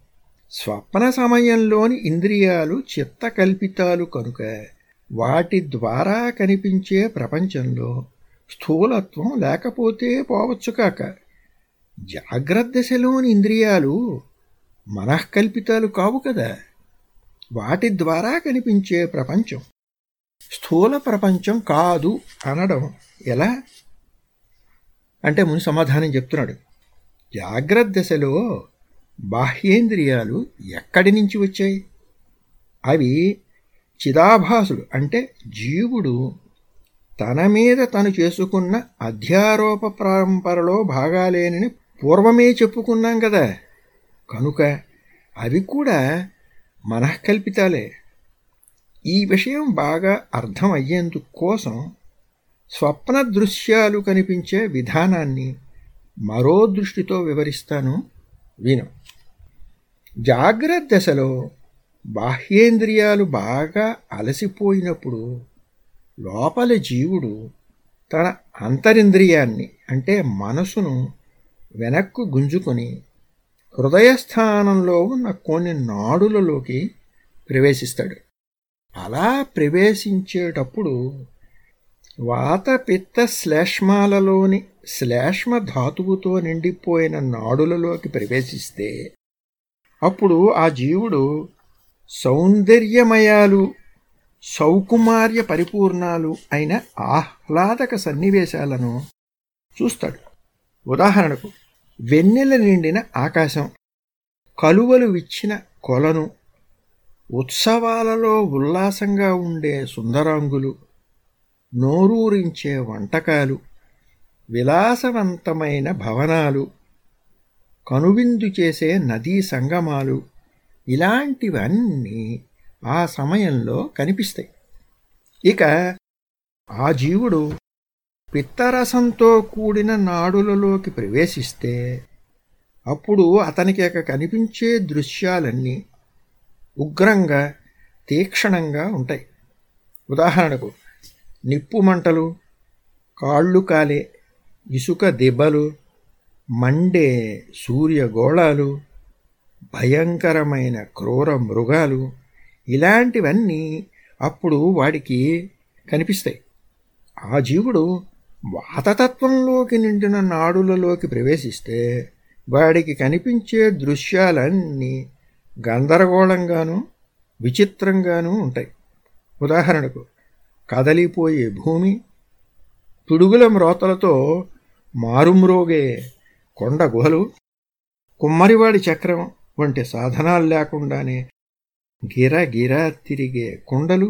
స్వప్న సమయంలోని ఇంద్రియాలు చిత్తకల్పితాలు కనుక వాటి ద్వారా కనిపించే ప్రపంచంలో స్థూలత్వం లేకపోతే పోవచ్చు కాక జాగ్రత్త దశలోని ఇంద్రియాలు మనఃకల్పితాలు కావు కదా. వాటి ద్వారా కనిపించే ప్రపంచం స్థూల ప్రపంచం కాదు అనడం ఎలా? అంటే ముని సమాధానం చెప్తున్నాడు. జాగ్రత్త దశలో బాహ్యేంద్రియాలు ఎక్కడి నుంచి వచ్చాయి? అవి చిదాభాసుడు అంటే జీవుడు తన మీద తను చేసుకున్న అధ్యారోప పరంపరలో భాగాలేనని పూర్వమే చెప్పుకున్నాం కదా. కనుక అవి కూడా మనఃకల్పితాలే. ఈ విషయం బాగా అర్థం అయ్యేందుకు కోసం స్వప్న దృశ్యాలు కనిపించే విధానాన్ని మరో దృష్టితో వివరిస్తాను. విను. జాగ్రత్త దశలో బాహ్యేంద్రియాలు బాగా అలసిపోయినప్పుడు లోపల జీవుడు తన అంతరింద్రియాన్ని అంటే మనసును వెనక్కు గుంజుకొని హృదయస్థానంలో ఉన్న కొన్ని నాడులలోకి ప్రవేశిస్తాడు. అలా ప్రవేశించేటప్పుడు వాతపిత్త శ్లేష్మాలలోని శ్లేష్మ ధాతువుతో నిండిపోయిన నాడులలోకి ప్రవేశిస్తే అప్పుడు ఆ జీవుడు సౌందర్యమయాలు సౌకుమార్య పరిపూర్ణాలు అయిన ఆహ్లాదక సన్నివేశాలను చూస్తాడు. ఉదాహరణకు వెన్నెల నిండిన ఆకాశం కలువలు విచ్చిన కొలను ఉత్సవాలలో ఉల్లాసంగా ఉండే సుందరాంగులు నోరూరించే వంటకాలు విలాసవంతమైన భవనాలు కనువిందు చేసే నదీ సంగమాలు ఇలాంటివన్నీ ఆ సమయంలో కనిపిస్తాయి. ఇక ఆ జీవుడు పిత్తరసంతో కూడిన నాడులలోకి ప్రవేశిస్తే అప్పుడు అతనికి కనిపించే దృశ్యాలన్నీ ఉగ్రంగా తీక్షణంగా ఉంటాయి. ఉదాహరణకు నిప్పు మంటలు కాళ్ళు కాలే ఇసుక దెబ్బలు మండే సూర్యగోళాలు భయంకరమైన క్రూర మృగాలు ఇలాంటివన్నీ అప్పుడు వాడికి కనిపిస్తాయి. ఆ జీవుడు వాతతత్వంలోకి నిండిన నాడులలోకి ప్రవేశిస్తే వాడికి కనిపించే దృశ్యాలన్నీ గందరగోళంగాను విచిత్రంగానూ ఉంటాయి. ఉదాహరణకు కదలిపోయే భూమి పిడుగుల మ్రోతలతో మారుమ్రోగే కొండ గుహలు కుమ్మరివాడి చక్రం వంటి సాధనాలు లేకుండానే గిరా గిరా తిరిగే కుండలు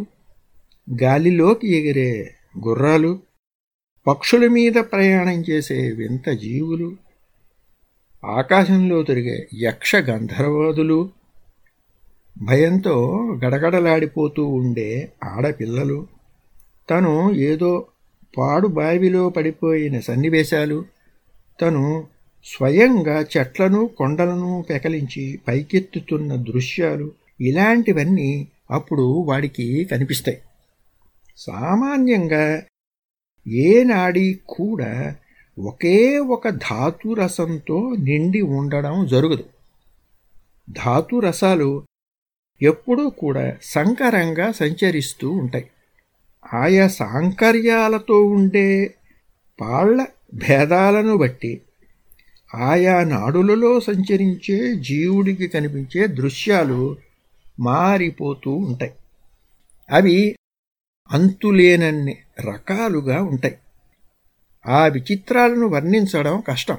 గాలిలోకి ఎగిరే గుర్రాలు పక్షుల మీద ప్రయాణం చేసే వింత జీవులు ఆకాశంలో తిరిగే యక్ష గంధర్వాదులు భయంతో గడగడలాడిపోతూ ఉండే ఆడపిల్లలు తను ఏదో పాడు బావిలో పడిపోయిన సన్నివేశాలు తను స్వయంగా చెట్లను కొండలను పెకలించి పైకెత్తుతున్న దృశ్యాలు ఇలాంటివన్నీ అప్పుడు వాడికి కనిపిస్తాయి. సామాన్యంగా ఏనాడి కూడా ఒకే ఒక ధాతురసంతో నిండి ఉండడం జరుగుదు. ధాతురసాలు ఎప్పుడూ కూడా సంకరంగా సంచరిస్తూ ఉంటాయి. ఆయా సాంకర్యాలతో ఉండే పాళ్ళ భేదాలను బట్టి ఆయా నాడులలో సంచరించే జీవుడికి కనిపించే దృశ్యాలు మారిపోతూ ఉంటాయి. అవి అంతులేనన్ని రకాలుగా ఉంటాయి. ఆ విచిత్రాలను వర్ణించడం కష్టం.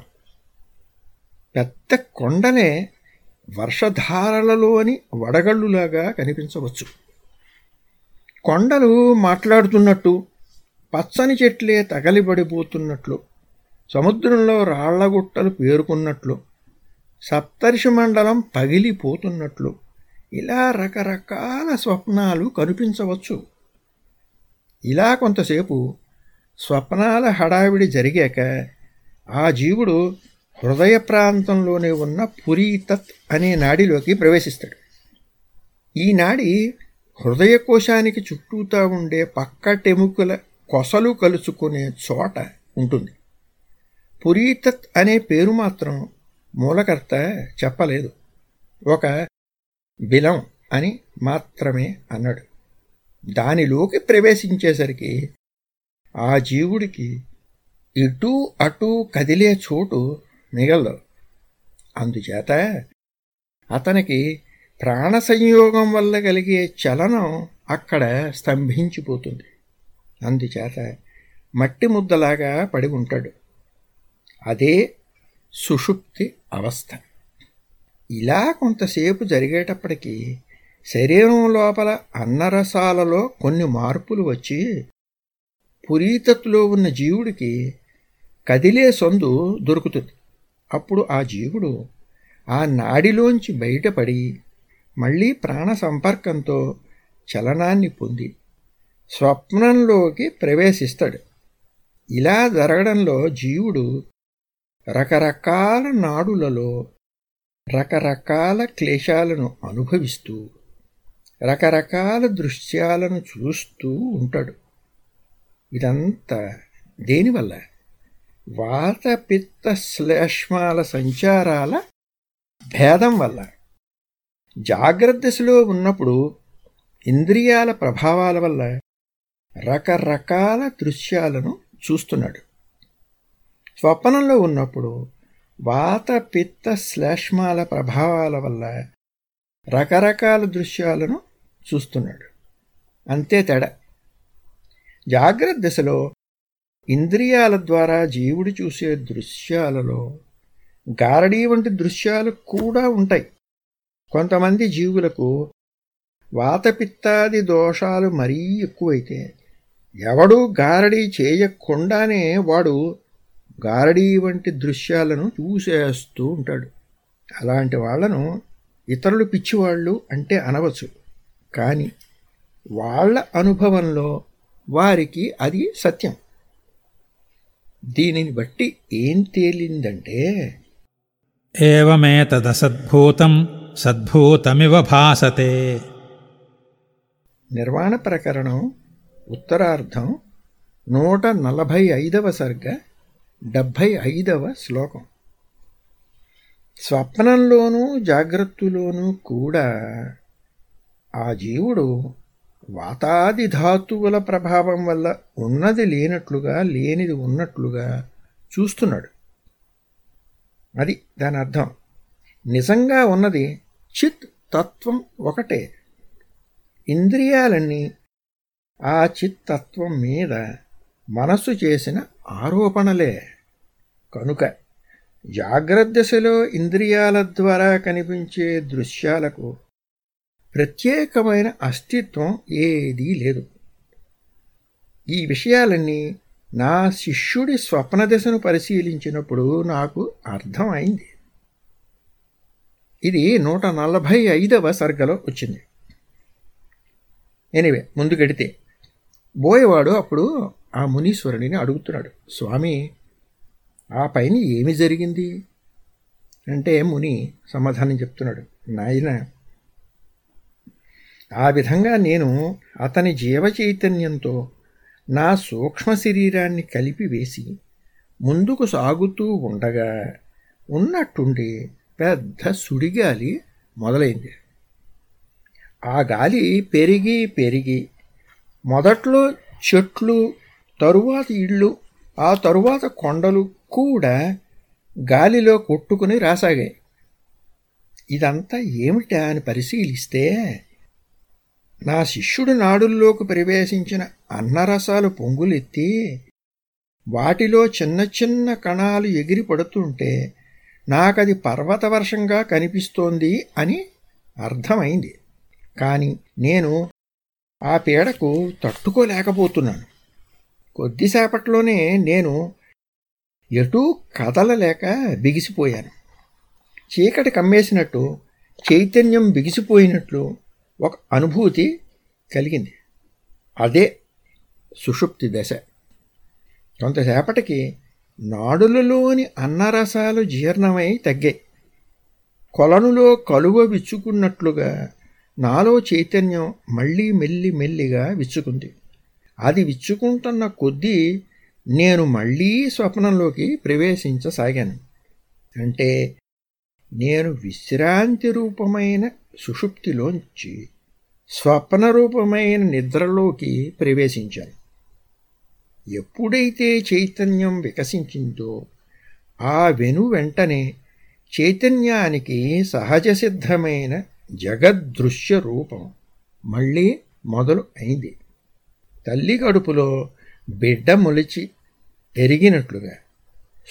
పెద్ద కొండనే వర్షధారలలోని వడగళ్ళులాగా కనిపించవచ్చు. కొండలు మాట్లాడుతున్నట్టు పచ్చని చెట్లే తగలిబడిపోతున్నట్లు సముద్రంలో రాళ్ళగుట్టలు పేరుకున్నట్లు సప్తర్షి మండలం పగిలిపోతున్నట్లు ఇలా రకరకాల స్వప్నాలు కనిపించవచ్చు. ఇలా కొంతసేపు స్వప్నాల హడావిడి జరిగాక ఆ జీవుడు హృదయ ప్రాంతంలోనే ఉన్న పురీతత్ అనే నాడిలోకి ప్రవేశిస్తాడు. ఈ నాడి హృదయకోశానికి చుట్టూతా ఉండే పక్కటెముకల కొసలు కలుసుకునే చోట ఉంటుంది. పురీతత్ అనే పేరు మాత్రం మూలకర్త చెప్పలేదు. ఒక బిలం అని మాత్రమే అన్నాడు. దానిలోకి ప్రవేశించేసరికి ఆ జీవుడికి ఇటూ అటూ కదిలే చోటు మిగలదు. అందుచేత అతనికి ప్రాణ సంయోగం వల్ల కలిగే చలనం అక్కడ స్తంభించిపోతుంది. అందుచేత మట్టి ముద్దలాగా పడి ఉంటాడు. అదే సుషుప్తి అవస్థ. ఇలా కొంతసేపు జరిగేటప్పటికీ శరీరం లోపల అన్నరసాలలో కొన్ని మార్పులు వచ్చి పురీతత్తులో ఉన్న జీవుడికి కదిలే సందు దొరుకుతుంది. అప్పుడు ఆ జీవుడు ఆ నాడిలోంచి బయటపడి మళ్ళీ ప్రాణ సంపర్కంతో చలనాన్ని పొంది స్వప్నంలోకి ప్రవేశిస్తాడు. ఇలా జరగడంలో జీవుడు రకరకాల నాడులలో రకరకాల క్లేశాలను అనుభవిస్తూ రకరకాల దృశ్యాలను చూస్తూ ఉంటాడు. ఇదంతా దేనివల్ల? వాతపిత్త శ్లేష్మాల సంచారాల భేదం వల్ల. జాగ్రత్త దశలో ఉన్నప్పుడు ఇంద్రియాల ప్రభావాల వల్ల రకరకాల దృశ్యాలను చూస్తున్నాడు. స్వప్నంలో ఉన్నప్పుడు వాత పిత్త శ్లేష్మాల ప్రభావాల వల్ల రకరకాల దృశ్యాలను చూస్తున్నాడు. అంతే తేడా. జాగ్రత్త దశలో ఇంద్రియాల ద్వారా జీవుడు చూసే దృశ్యాలలో గారడీ వంటి దృశ్యాలు కూడా ఉంటాయి. కొంతమంది జీవులకు వాతపిత్తాది దోషాలు మరీ ఎక్కువైతే ఎవడూ గారడీ చేయకుండానే వాడు గారడీ వంటి దృశ్యాలను చూసేస్తూ ఉంటాడు. అలాంటి వాళ్ళను ఇతరులు పిచ్చివాళ్ళు అంటే అనవచ్చు. కానీ వాళ్ళ అనుభవంలో వారికి అది సత్యం. దీనిని బట్టి ఏం తేలిందంటే ఏమేతదసద్భూతం సద్భూతమివ భాసతే. నిర్వాణ ప్రకరణం ఉత్తరార్ధం నూట నలభై ఐదవ సర్గ డెబ్భై ఐదవ శ్లోకం. స్వప్నంలోనూ జాగ్రత్తలోనూ కూడా ఆ జీవుడు వాతాది ధాతువుల ప్రభావం వల్ల ఉన్నది లేనట్లుగా లేనిది ఉన్నట్లుగా చూస్తున్నాడు. అది దాని అర్థం. నిజంగా ఉన్నది చిత్ తత్వం ఒకటే. ఇంద్రియాలన్నీ ఆ చిత్తత్వం మీద మనస్సు చేసిన ఆరోపణలే. కనుక జాగ్రత్త దశలో ఇంద్రియాల ద్వారా కనిపించే దృశ్యాలకు ప్రత్యేకమైన అస్తిత్వం ఏదీ లేదు. ఈ విషయాలన్నీ నా శిష్యుడి స్వప్న దశను పరిశీలించినప్పుడు నాకు అర్థమైంది. ఇది నూట నలభై ఐదవ సర్గలో వచ్చింది. ఎనివే ముందుకెడితే. బోయవాడు అప్పుడు ఆ మునీశ్వరుడిని అడుగుతున్నాడు. స్వామి ఆ పైన ఏమి జరిగింది? అంటే ముని సమాధానం చెప్తున్నాడు. నాయన ఆ విధంగా నేను అతని జీవ చైతన్యంతో నా సూక్ష్మ శరీరాన్ని కలిపి వేసి ముందుకు సాగుతూ ఉండగా ఉన్నట్టుండి పెద్ద సుడిగాలి మొదలైంది. ఆ గాలి పెరిగి పెరిగి మొదట్లో చెట్లు తరువాత ఇళ్ళు ఆ తరువాత కొండలు కూడా గాలిలో కొట్టుకుని రాసాగాయి ఇదంతా ఏమిటా అని పరిశీలిస్తే నా శిష్యుడు నాడుల్లోకి ప్రవేశించిన అన్నరసాలు పొంగులెత్తి వాటిలో చిన్న చిన్న కణాలు ఎగిరి పడుతుంటే నాకది పర్వతవర్షంగా కనిపిస్తోంది అని అర్థమైంది. కాని నేను ఆ పీడకు తట్టుకోలేకపోతున్నాను. కొద్దిసేపట్లోనే నేను ఎటూ కదలలేక బిగిసిపోయాను. చీకటి కమ్మేసినట్టు చైతన్యం బిగిసిపోయినట్లు ఒక అనుభూతి కలిగింది. అదే సుషుప్తి దశ. కొంతసేపటికి నాడులలోని అన్నరసాలు జీర్ణమై తగ్గాయి. కొలనులో కలువ విచ్చుకున్నట్లుగా నాలో చైతన్యం మళ్ళీ మెల్లి మెల్లిగా విచ్చుకుంది. అది విచ్చుకుంటున్న కొద్దీ నేను మళ్ళీ స్వప్నంలోకి ప్రవేశించసాగాను. అంటే నేను విశ్రాంతి రూపమైన సుషుప్తిలోంచి స్వప్న రూపమైన నిద్రలోకి ప్రవేశించాను. ఎప్పుడైతే చైతన్యం వికసించిందో ఆ వెను వెంటనే చైతన్యానికి సహజ సిద్ధమైన జగద్దృశ్య రూపం మళ్ళీ మొదలు అయింది. తల్లి కడుపులో బిడ్డ మొలిచి ఎరిగినట్లుగా.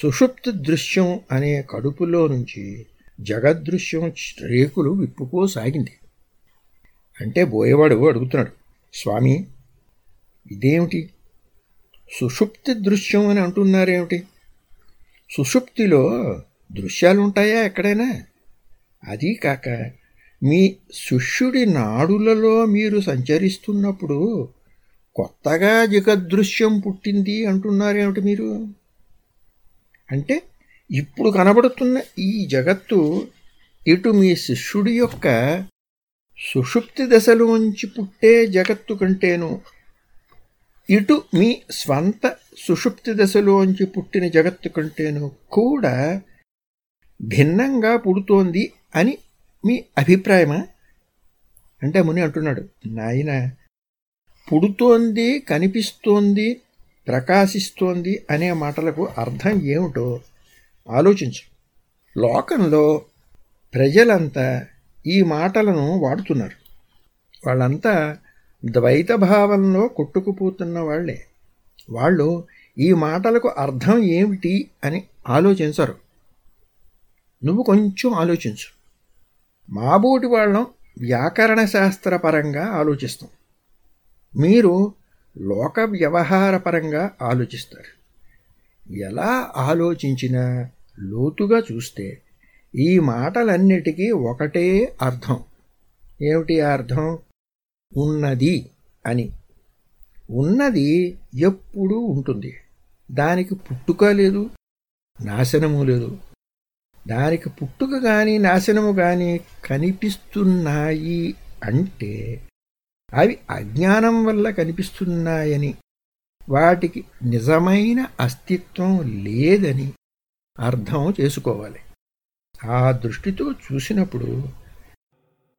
సుషుప్త దృశ్యం అనే కడుపులో నుంచి జగదృశ్యం రేకులు విప్పుకోసాగింది అంటే బోయేవాడు అడుగుతున్నాడు స్వామి ఇదేమిటి? సుషుప్తి దృశ్యం అని అంటున్నారేమిటి? సుషుప్తిలో దృశ్యాలుంటాయా ఎక్కడైనా? అదీ కాక మీ శిష్యుడి నాడులలో మీరు సంచరిస్తున్నప్పుడు కొత్తగా జగదృశ్యం పుట్టింది అంటున్నారేమిటి మీరు? అంటే ఇప్పుడు కనబడుతున్న ఈ జగత్తు ఇటు మీ శిష్యుడి యొక్క సుషుప్తి దశలోంచి పుట్టే జగత్తు కంటేను. ఇటు మీ స్వంత సుషుప్తి దశలోంచి పుట్టిన జగత్తు కంటేను కూడా భిన్నంగా పుడుతోంది అని మీ అభిప్రాయమా? అంటే ముని అంటున్నాడు నాయన పుడుతోంది కనిపిస్తోంది ప్రకాశిస్తోంది అనే మాటలకు అర్థం ఏమిటో ఆలోచించు. లోకంలో ప్రజలంతా ఈ మాటలను వాడుతున్నారు. వాళ్ళంతా ద్వైత భావంలో కొట్టుకుపోతున్న వాళ్ళే వాళ్ళు ఈ మాటలకు అర్థం ఏమిటి అని ఆలోచించరు. నువ్వు కొంచెం ఆలోచించు. మాబోటి వాళ్ళం వ్యాకరణ శాస్త్రపరంగా ఆలోచిస్తాం. మీరు లోక వ్యవహారపరంగా ఆలోచిస్తారు. ఎలా ఆలోచించినా లోతుగా చూస్తే ఈ మాటలన్నిటికీ ఒకటే అర్థం. ఏమిటి అర్థం? ఉన్నది అని. ఉన్నది ఎప్పుడూ ఉంటుంది. దానికి పుట్టుక లేదు నాశనము లేదు. దానికి పుట్టుక కానీ నాశనము కానీ కనిపిస్తున్నాయి అంటే అవి అజ్ఞానం వల్ల కనిపిస్తున్నాయని వాటికి నిజమైన అస్తిత్వం లేదని అర్థం చేసుకోవాలి. ఆ దృష్టితో చూసినప్పుడు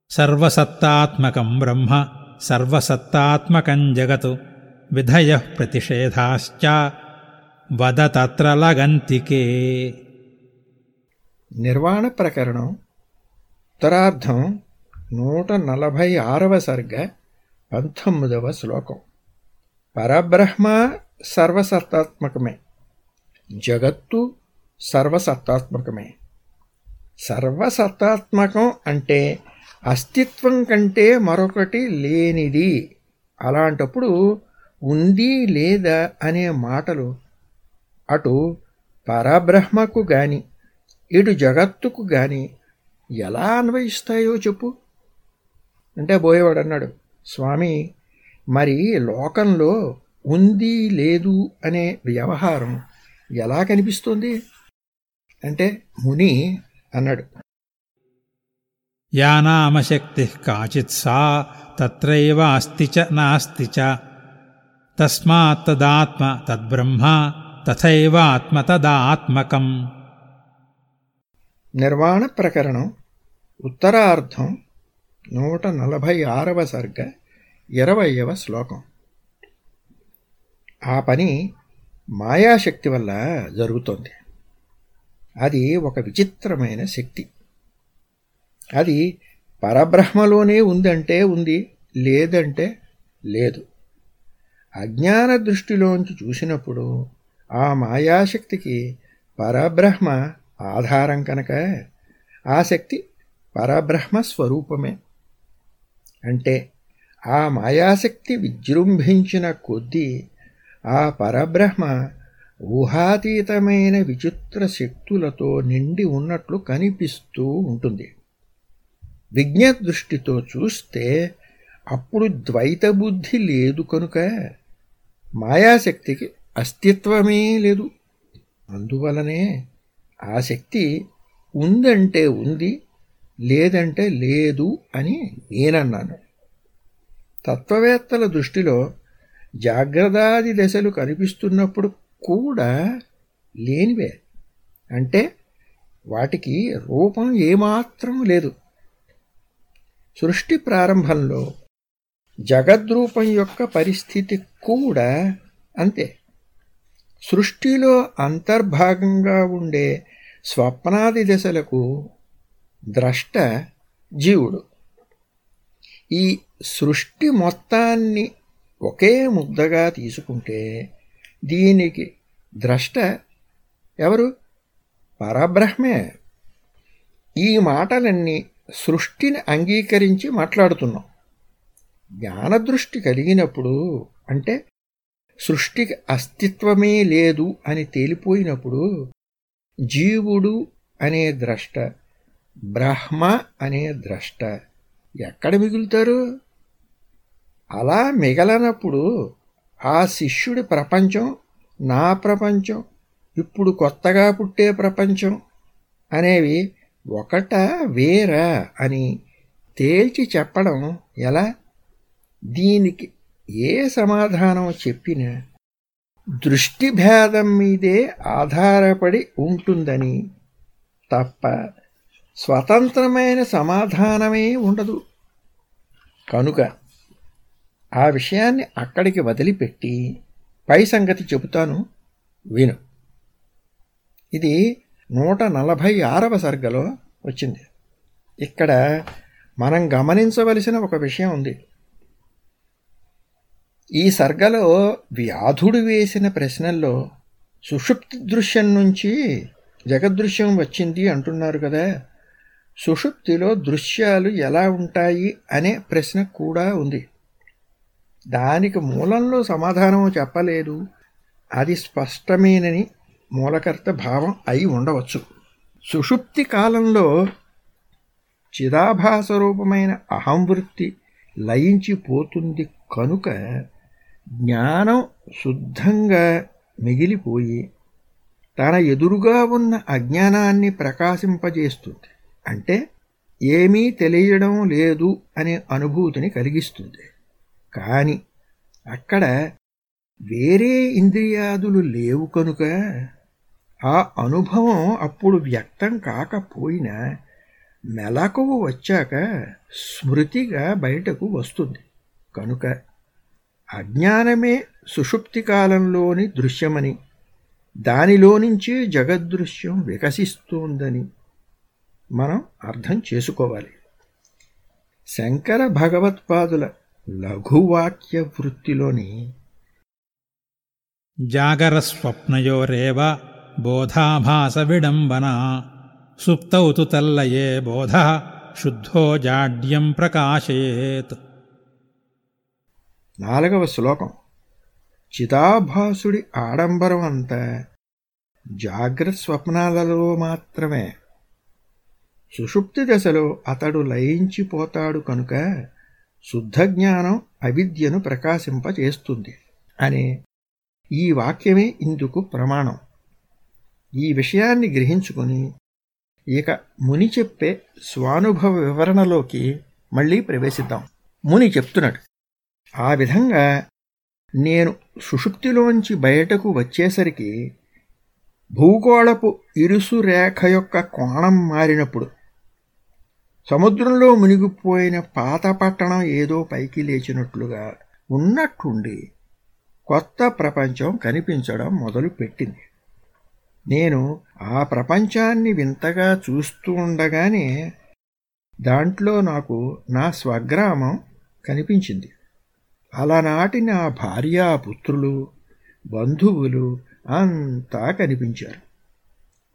సర్వసత్తాత్మకం బ్రహ్మ సర్వసత్తాత్మకం జగత్ విధయ ప్రతిషేధాశ్చ వద తత్ర లగంతికే. నిర్వాణ ప్రకరణం ఉత్తరార్థం నూట నలభై ఆరవ సర్గ పంతొమ్మిదవ శ్లోకం. పరబ్రహ్మ సర్వసత్తాత్మకమే జగత్తు సర్వసత్తాత్మకమే సర్వసత్తాత్మకం అంటే అస్తిత్వం కంటే మరొకటి లేనిది. అలాంటప్పుడు ఉంది లేదా అనే మాటలు అటు పరబ్రహ్మకు గాని ఇటు జగత్తుకు గాని ఎలా అన్వయిస్తాయో చెప్పు. అంటే బోయేవాడు అన్నాడు స్వామి మరి లోకంలో ఉంది లేదు అనే వ్యవహారం ఎలా కనిపిస్తుంది? అంటే ముని అన్నాడు. యానామశక్తి కాచిత్ సా తత్రైవ అస్తి చ నాస్తి చ. తస్మాత్ తదాత్మ తద్బ్రహ్మ తథైవ ఆత్మ తదాత్మకం. నిర్వాణ ప్రకరణం ఉత్తరార్థం నూట నలభై ఆరవ సర్గ ఇరవయవ శ్లోకం. ఆ పని మాయాశక్తి వల్ల జరుగుతోంది. అది ఒక విచిత్రమైన శక్తి. అది పరబ్రహ్మలోనే ఉందంటే ఉంది లేదంటే లేదు. అజ్ఞాన దృష్టిలోంచి చూసినప్పుడు ఆ మాయాశక్తికి పరబ్రహ్మ ఆధారం కనుక ఆ శక్తి పరబ్రహ్మ స్వరూపమే. అంటే ఆ మాయాశక్తి విజృంభించిన కొద్దీ ఆ పరబ్రహ్మ ఊహాతీతమైన విచిత్ర శక్తులతో నిండి ఉన్నట్లు కనిపిస్తూ ఉంటుంది. విజ్ఞదృష్టితో చూస్తే అప్పుడు ద్వైత బుద్ధి లేదు కనుక మాయాశక్తికి అస్తిత్వమే లేదు. అందువలనే ఆ శక్తి ఉందంటే ఉంది లేదంటే లేదు అని నేనన్నాను. తత్వవేత్తల దృష్టిలో జాగ్రత్తాది దశలు కనిపిస్తున్నప్పుడు కూడా లేనివే. అంటే వాటికి రూపం ఏమాత్రం లేదు. సృష్టి ప్రారంభంలో జగద్రూపం యొక్క పరిస్థితి కూడా అంతే. సృష్టిలో అంతర్భాగంగా ఉండే స్వప్నాది దశలకు ద్రష్ట జీవుడు. ఈ సృష్టి మొత్తాన్ని ఒకే ముద్దగా తీసుకుంటే దీనికి ద్రష్ట ఎవరు? పరబ్రహ్మే. ఈ మాటలన్నీ సృష్టిని అంగీకరించి మాట్లాడుతున్నాం. జ్ఞానదృష్టి కలిగినప్పుడు అంటే సృష్టికి అస్తిత్వమే లేదు అని తేలిపోయినప్పుడు జీవుడు అనే ద్రష్ట బ్రహ్మ అనే ద్రష్ట. ఎక్కడ మిగులుతారు? అలా మిగలనప్పుడు ఆ శిష్యుడి ప్రపంచం నా ప్రపంచం ఇప్పుడు కొత్తగా పుట్టే ప్రపంచం అనేవి ఒకట వేరా అని తేల్చి చెప్పడం ఎలా? దీనికి ఏ సమాధానం చెప్పినా దృష్టి భేదం మీదే ఆధారపడి ఉంటుందని తప్ప స్వతంత్రమైన సమాధానమే ఉండదు. కనుక ఆ విషయాన్ని అక్కడికి వదిలిపెట్టి పై సంగతి చెబుతాను విను. ఇది నూట నలభై ఆరవ సర్గలో వచ్చింది. ఇక్కడ మనం గమనించవలసిన ఒక విషయం ఉంది. ఈ సర్గలో వ్యాధుడు వేసిన ప్రశ్నల్లో సుషుప్తి దృశ్యం నుంచి జగదృశ్యం వచ్చింది అంటున్నారు కదా. సుషుప్తిలో దృశ్యాలు ఎలా ఉంటాయి అనే ప్రశ్న కూడా ఉంది. దానికి మూలంలో సమాధానం చెప్పలేదు. అది స్పష్టమేనని మూలకర్త భావం అయి ఉండవచ్చు. సుషుప్తి కాలంలో చిదాభాస రూపమైన అహంవృత్తి లయించిపోతుంది కనుక జ్ఞానం శుద్ధంగా మిగిలిపోయి తన ఎదురుగా ఉన్న అజ్ఞానాన్ని ప్రకాశింపజేస్తుంది. అంటే ఏమీ తెలియడం లేదు అనే అనుభూతిని కలిగిస్తుంది. కాని అక్కడ వేరే ఇంద్రియాదులు లేవు కనుక ఆ అనుభవం అప్పుడు వ్యక్తం కాకపోయినా మెలకువ వచ్చాక స్మృతిగా బయటకు వస్తుంది. కనుక అజ్ఞానమే సుషుప్తి కాలంలోని దృశ్యమని దానిలో నుంచి జగద్దృశ్యం వికసిస్తోందని మనం అర్థం చేసుకోవాలి. శంకర భగవత్పాదుల లఘువాక్య వృత్తిలోని జాగరస్వప్నయోరేవ బోధాభాస విడంబన సుప్తౌ తు తల్లయే బోధ శుద్ధో జాడ్యం ప్రకాశయేత్ నాలుగవ శ్లోకం. చితాభాసుడి ఆడంబరం అంతా జాగ్రత్త స్వప్నాలలో మాత్రమే. సుషుప్తి దశలో అతడు లయించిపోతాడు కనుక శుద్ధజ్ఞానం అవిద్యను ప్రకాశింపచేస్తుంది అనే ఈ వాక్యమే ఇందుకు ప్రమాణం. ఈ విషయాన్ని గ్రహించుకుని ఇక ముని చెప్పే స్వానుభవ వివరణలోకి మళ్ళీ ప్రవేశిద్దాం. ముని చెప్తున్నాడు ఆ విధంగా నేను సుషుప్తిలోంచి బయటకు వచ్చేసరికి భూగోళపు ఇరుసు రేఖ యొక్క కోణం మారినప్పుడు సముద్రంలో మునిగిపోయిన పాత పట్టణం ఏదో పైకి లేచినట్లుగా ఉన్నట్టుండి కొత్త ప్రపంచం కనిపించడం మొదలుపెట్టింది. నేను ఆ ప్రపంచాన్ని వింతగా చూస్తూ ఉండగానే దాంట్లో నాకు నా స్వగ్రామం కనిపించింది. అలనాటి నా భార్యాపుత్రులు బంధువులు అంతా కనిపించారు.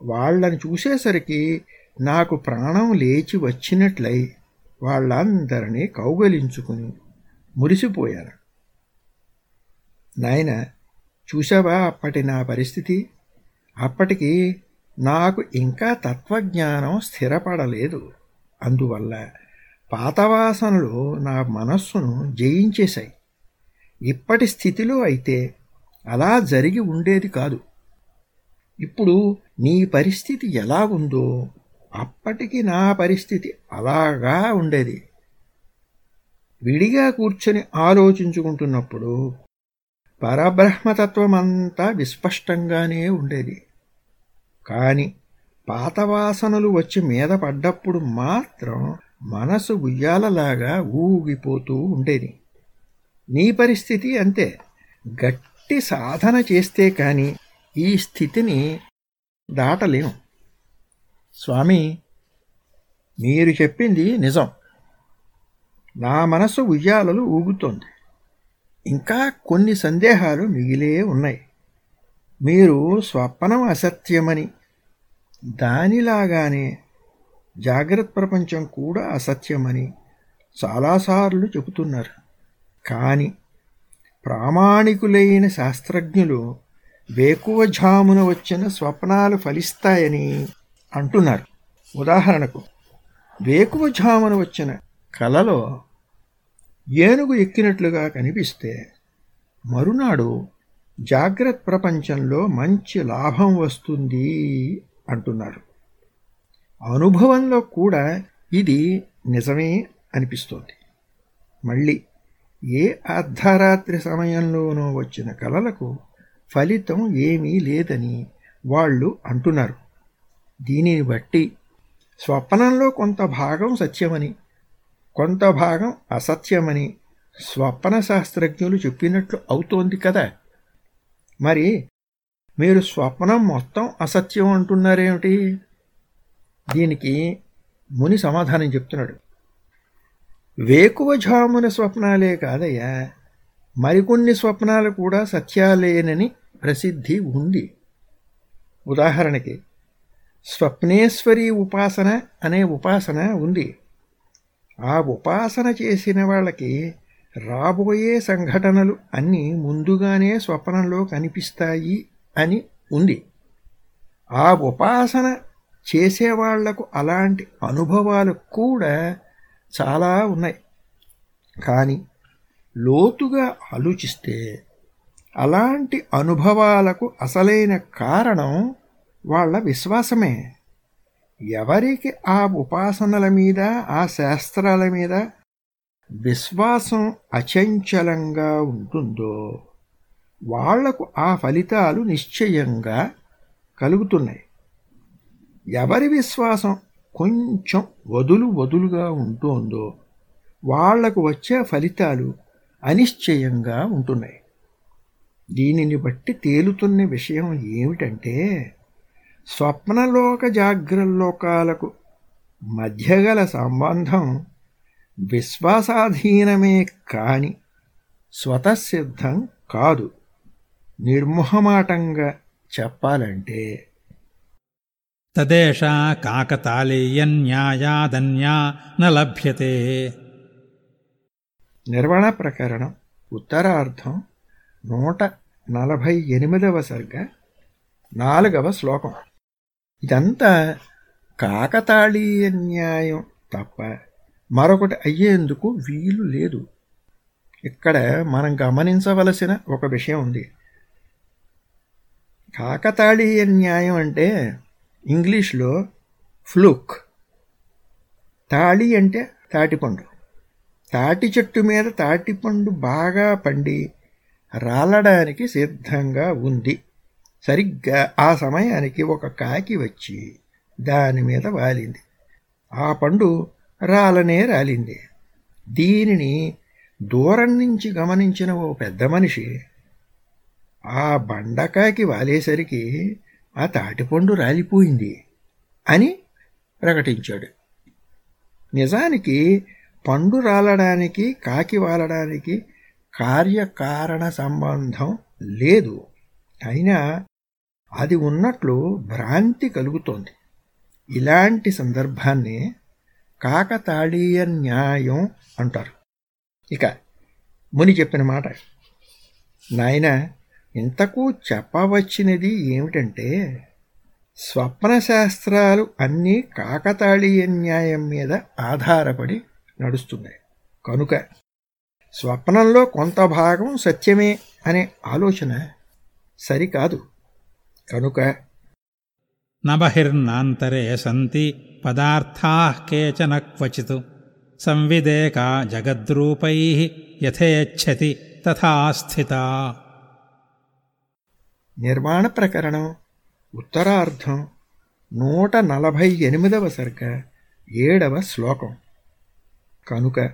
వాళ్ళని చూసేసరికి నాకు ప్రాణం లేచి వచ్చినట్లయి వాళ్ళందరినీ కౌగలించుకుని మురిసిపోయాను. నాయన చూసావా అప్పటి నా పరిస్థితి? అప్పటికి నాకు ఇంకా తత్వజ్ఞానం స్థిరపడలేదు. అందువల్ల పాతవాసనలు నా మనస్సును జయించేశాయి. ఇప్పటి స్థితిలో అయితే అలా జరిగి ఉండేది కాదు. ఇప్పుడు నీ పరిస్థితి ఎలా ఉందో అప్పటికి నా పరిస్థితి అలాగా ఉండేది. విడిగా కూర్చొని ఆలోచించుకుంటున్నప్పుడు పరబ్రహ్మతత్వమంతా విస్పష్టంగానే ఉండేది. కాని పాతవాసనలు వచ్చి మీద పడ్డప్పుడు మాత్రం మనసు ఉయ్యాలలాగా ఊగిపోతూ ఉండేది. నీ పరిస్థితి అంతే. గట్టి సాధన చేస్తే కాని ఈ స్థితిని దాటలేం. స్వామి మీరు చెప్పింది నిజం. నా మనసు ఉయ్యాలలు ఊగుతోంది. ఇంకా కొన్ని సందేహాలు మిగిలే ఉన్నాయి. మీరు స్వప్నం అసత్యమని దానిలాగానే జాగ్రత్త ప్రపంచం కూడా అసత్యమని చాలాసార్లు చెబుతున్నారు. కానీ ప్రామాణికులైన శాస్త్రజ్ఞులు వేకువఝామున వచ్చిన స్వప్నాలు ఫలిస్తాయని అంటున్నారు. ఉదాహరణకు వేకువఝామున వచ్చిన కలలో ఏనుగు ఎక్కినట్లుగా కనిపిస్తే మరునాడు జాగ్రత్త ప్రపంచంలో మంచి లాభం వస్తుంది అంటున్నారు. అనుభవంలో కూడా ఇది నిజమే అనిపిస్తోంది. మళ్ళీ ఏ అర్ధరాత్రి సమయంలోనూ వచ్చిన కలలకు ఫలితం ఏమీ లేదని వాళ్ళు అంటున్నారు. దీనిని బట్టి స్వప్నంలో కొంత భాగం సత్యమని కొంత భాగం అసత్యమని స్వప్న శాస్త్రజ్ఞులు చెప్పినట్లు అవుతోంది కదా. మరి మీరు స్వప్నం మొత్తం అసత్యం అంటున్నారేమిటి? దీనికి ముని సమాధానం చెప్తున్నాడు. వేకువజామున స్వప్నాలే కాదయ్యా మరికొన్ని స్వప్నాలు కూడా సత్యాలేనని ప్రసిద్ధి ఉంది. ఉదాహరణకి స్వప్నేశ్వరి ఉపాసన అనే ఉపాసన ఉంది. ఆ ఉపాసన చేసిన వాళ్ళకి రాబోయే సంఘటనలు అన్నీ ముందుగానే స్వప్నంలో కనిపిస్తాయి అని ఉంది. ఆ ఉపాసన చేసేవాళ్ళకు అలాంటి అనుభవాలు కూడా చాలా ఉన్నాయి. కానీ లోతుగా ఆలోచిస్తే అలాంటి అనుభవాలకు అసలైన కారణం వాళ్ళ విశ్వాసమే. ఎవరికి ఆ ఉపాసనల మీద ఆ శాస్త్రాల మీద విశ్వాసం అచంచలంగా ఉంటుందో వాళ్ళకు ఆ ఫలితాలు నిశ్చయంగా కలుగుతున్నాయి. ఎవరి విశ్వాసం కొంచెం వదులు వదులుగా ఉంటుందో వాళ్ళకు వచ్చే ఫలితాలు అనిశ్చయంగా ఉంటున్నాయి. దీనిని బట్టి తేలుతున్న విషయం ఏమిటంటే స్వప్నలోక జాగ్రల్లోకాలకు మధ్యగల సంబంధం విశ్వాసాధీనమే కాని స్వతసిద్ధం కాదు. నిర్మోహమాటంగా చెప్పాలంటే తదేషా కాకతాళీయన్యాయాదన్యా నలభ్యతే నిర్వహణ ప్రకరణం ఉత్తరార్థం నూట నలభై ఎనిమిదవ సర్గ నాలుగవ శ్లోకం. ఇదంతా కాకతాళీయ న్యాయం తప్ప మరొకటి అయ్యేందుకు వీలు లేదు. ఇక్కడ మనం గమనించవలసిన ఒక విషయం ఉంది. కాకతాళీయ న్యాయం అంటే ఇంగ్లీష్లో ఫ్లూక్. తాళి అంటే తాటిపండు. తాటి చెట్టు మీద తాటిపండు బాగా పండి రాలడానికి సిద్ధంగా ఉంది. సరిగ్గా ఆ సమయానికి ఒక కాకి వచ్చి దాని మీద వాలింది. ఆ పండు రాలనే రాలింది. దీనిని దూరం నుంచి గమనించిన ఓ పెద్ద మనిషి ఆ బండకాకి వాలేసరికి ఆ తాటిపండు రాలిపోయింది అని ప్రకటించాడు. నిజానికి పండు రాలడానికి కాకి వాలడానికి కార్యకారణ సంబంధం లేదు. అయినా అది ఉన్నట్లు భ్రాంతి కలుగుతోంది. ఇలాంటి సందర్భాన్ని కాకతాళీయ న్యాయం అంటారు. ఇక ముని చెప్పిన మాట నాయన ఇంతకు చెప్పవచ్చినది ఏమిటంటే స్వప్న శాస్త్రాలు అన్నీ కాకతాళీయ న్యాయం మీద ఆధారపడి నడుస్తున్నాయి. కనుక స్వప్నంలో కొంత భాగం సత్యమే అనే ఆలోచన సరికాదు. కనుక నబహిర్నాంతరే సంతి పదార్థా కేచన క్వచిత్. సంవిదేకా జగద్రూపై యథేచ్ఛతి తథా స్థిత. నిర్మాణ ప్రకరణం ఉత్తరార్ధం నూట నలభై ఎనిమిదవ సర్గ ఏడవ శ్లోకం. కనుక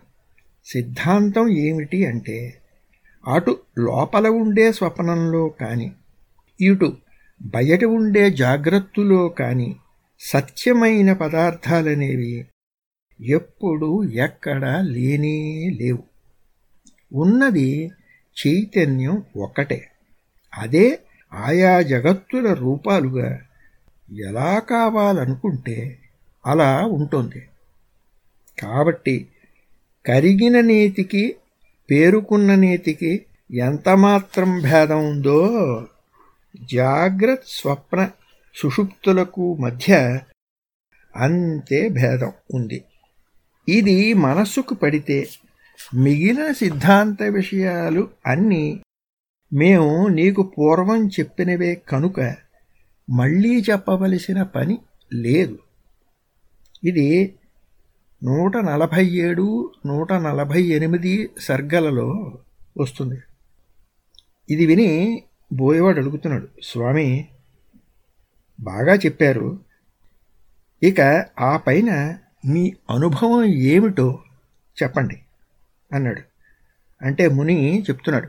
సిద్ధాంతం ఏమిటి అంటే అటు లోపల ఉండే స్వప్నంలో కాని ఇటు బయట ఉండే జాగ్రత్తలో కాని సత్యమైన పదార్థాలనేవి ఎప్పుడూ ఎక్కడా లేనే లేవు. ఉన్నది చైతన్యం ఒకటే. అదే ఆయా జగత్తుల రూపాలుగా ఎలా కావాలనుకుంటే అలా ఉంటుంది. కాబట్టి కరిగిన నీతికి పేరుకున్న నీతికి ఎంతమాత్రం భేదం ఉందో జాగ్రత్ స్వప్న సుషుప్తులకు మధ్య అంతే భేదం ఉంది. ఇది మనస్సుకు పడితే మిగిలిన సిద్ధాంత విషయాలు అన్నీ మేము నీకు పూర్వం చెప్పినవే కనుక మళ్ళీ చెప్పవలసిన పని లేదు. ఇది నూట నలభై ఏడు నూట నలభై ఎనిమిది సర్గలలో వస్తుంది. ఇది విని బోయవాడు అడుగుతున్నాడు స్వామి బాగా చెప్పారు. ఇక ఆ పైన మీ అనుభవం ఏమిటో చెప్పండి అన్నాడు. అంటే ముని చెప్తున్నాడు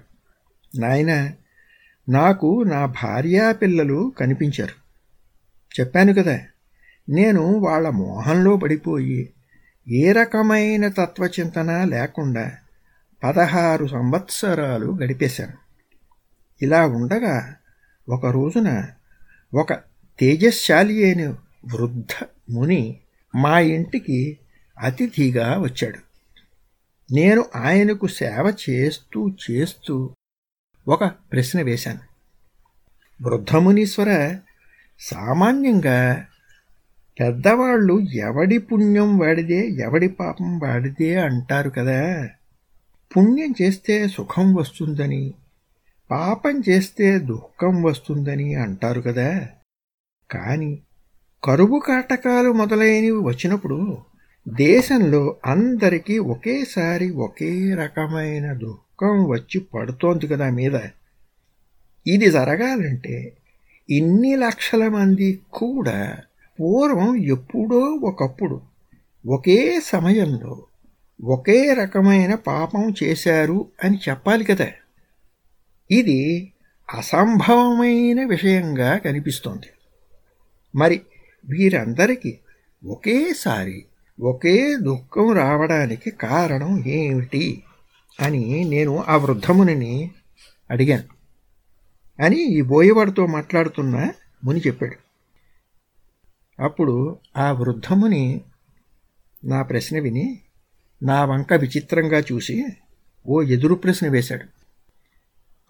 నాయన నాకు నా భార్యా పిల్లలు కనిపించారు. చెప్పాను కదా నేను వాళ్ళ మోహంలో పడిపోయి ఏ రకమైన తత్వచింతన లేకుండా పదహారు సంవత్సరాలు గడిపేశాను. ఇలా ఉండగా ఒక రోజున ఒక తేజశాలి అయిన వృద్ధ ముని మా ఇంటికి అతిథిగా వచ్చాడు. నేను ఆయనకు సేవ చేస్తూ చేస్తూ ఒక ప్రశ్న వేశాను. వృద్ధమునీశ్వర సామాన్యంగా పెద్దవాళ్ళు ఎవడి పుణ్యం వాడిదే ఎవడి పాపం వాడిదే అంటారు కదా. పుణ్యం చేస్తే సుఖం వస్తుందని పాపం చేస్తే దుఃఖం వస్తుందని అంటారు కదా. కాని కరువు కాటకాలు మొదలైనవి వచ్చినప్పుడు దేశంలో అందరికీ ఒకేసారి ఒకే రకమైన దుఃఖం వచ్చి పడుతోంది కదా మీద. ఇది జరగాలంటే ఇన్ని లక్షల మంది కూడా పూర్వం ఎప్పుడో ఒకప్పుడు ఒకే సమయంలో ఒకే రకమైన పాపం చేశారు అని చెప్పాలి కదా. ఇది అసంభవమైన విషయంగా కనిపిస్తోంది. మరి వీరందరికీ ఒకేసారి ఒకే దుఃఖం రావడానికి కారణం ఏమిటి అని నేను ఆ వృద్ధముని అడిగాను. అని ఈ బోయవాడితో మాట్లాడుతున్న ముని చెప్పాడు. అప్పుడు ఆ వృద్ధముని నా ప్రశ్న విని నా వంక విచిత్రంగా చూసి ఓ ఎదురు ప్రశ్న వేశాడు.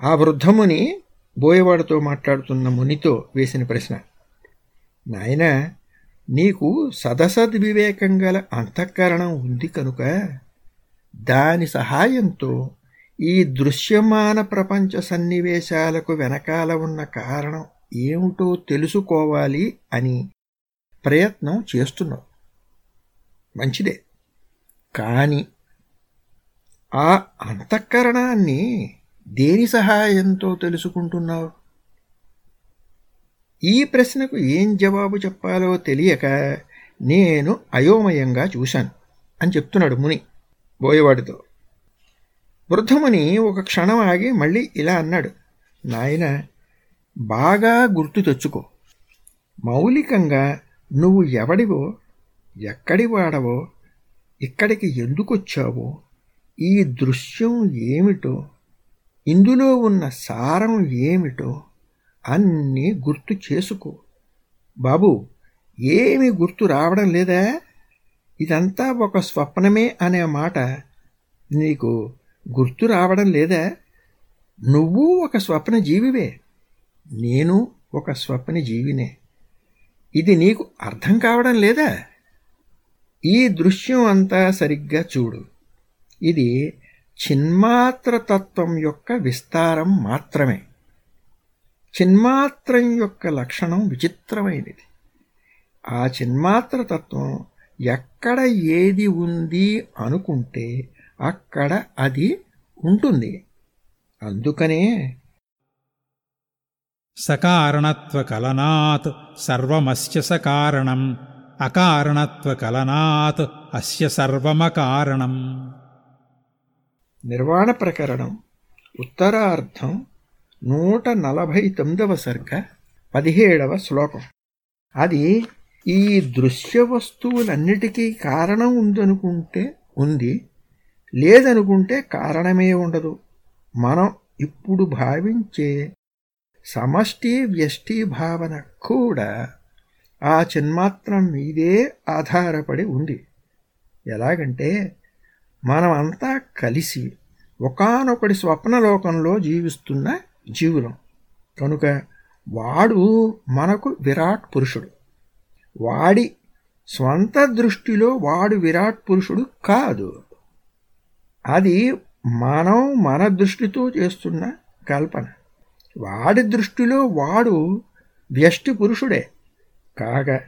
ఆ వృద్ధముని బోయవాడితో మాట్లాడుతున్న మునితో వేసిన ప్రశ్న. నాయన నీకు సదసద్వివేకం గల అంతఃకరణం ఉంది కనుక దాని సహాయంతో ఈ దృశ్యమాన ప్రపంచ సన్నివేశాలకు వెనకాల ఉన్న కారణం ఏమిటో తెలుసుకోవాలి అని ప్రయత్నం చేస్తున్నావు. మంచిదే. కానీ ఆ అంతఃకరణాన్ని దేని సహాయంతో తెలుసుకుంటున్నావు? ఈ ప్రశ్నకు ఏం జవాబు చెప్పాలో తెలియక నేను అయోమయంగా చూశాను అని చెప్తున్నాడు ముని బోయవాడితో. వృద్ధముని ఒక క్షణం ఆగి మళ్ళీ ఇలా అన్నాడు. నాయన బాగా గుర్తు తెచ్చుకో. మౌలికంగా నువ్వు ఎవడివో ఎక్కడి వాడవో ఇక్కడికి ఎందుకొచ్చావో ఈ దృశ్యం ఏమిటో ఇందులో ఉన్న సారం ఏమిటో అన్నీ గుర్తు చేసుకో. బాబు ఏమి గుర్తు రావడం లేదా? ఇదంతా ఒక స్వప్నమే అనే మాట నీకు గుర్తు రావడం లేదా? నువ్వు ఒక స్వప్న జీవివే నేను ఒక స్వప్న జీవినే ఇది నీకు అర్థం కావడం లేదా? ఈ దృశ్యం అంతా సరిగ్గా చూడు. ఇది చిన్మాత్రతత్వం యొక్క విస్తారం మాత్రమే. చిన్మాత్రం యొక్క లక్షణం విచిత్రమైనది. ఆ చిన్మాత్రతత్వం ఎక్కడ ఏది ఉంది అనుకుంటే అక్కడ అది ఉంటుంది. అందుకనే సకారణత్వకలనాత్ సర్వమస్య సకారణం. అకారణత్వకలనాత్ అస్య సర్వమకారణం. నిర్వాణ ప్రకరణం. ఉత్తరార్థం నూట నలభై తొమ్మిదవ సర్గ పదిహేడవ శ్లోకం. అది ఈ దృశ్య వస్తువులన్నిటికీ కారణం ఉందనుకుంటే ఉంది లేదనుకుంటే కారణమే ఉండదు. మనం ఇప్పుడు భావించే సమష్టి వ్యష్టి భావన కూడా ఆ చిన్మాత్రం మీదే ఆధారపడి ఉంది. ఎలాగంటే మనమంతా కలిసి ఒకనొకటి స్వప్నలోకంలో జీవిస్తున్న జీవులం. కనుక వాడు మనకు విరాట్ పురుషుడు. వాడి స్వంత దృష్టిలో వాడు విరాట్ పురుషుడు కాదు. అది మనం మన దృష్టితో చేస్తున్న కల్పన. వాడి దృష్టిలో వాడు వ్యష్టి పురుషుడే. కాగా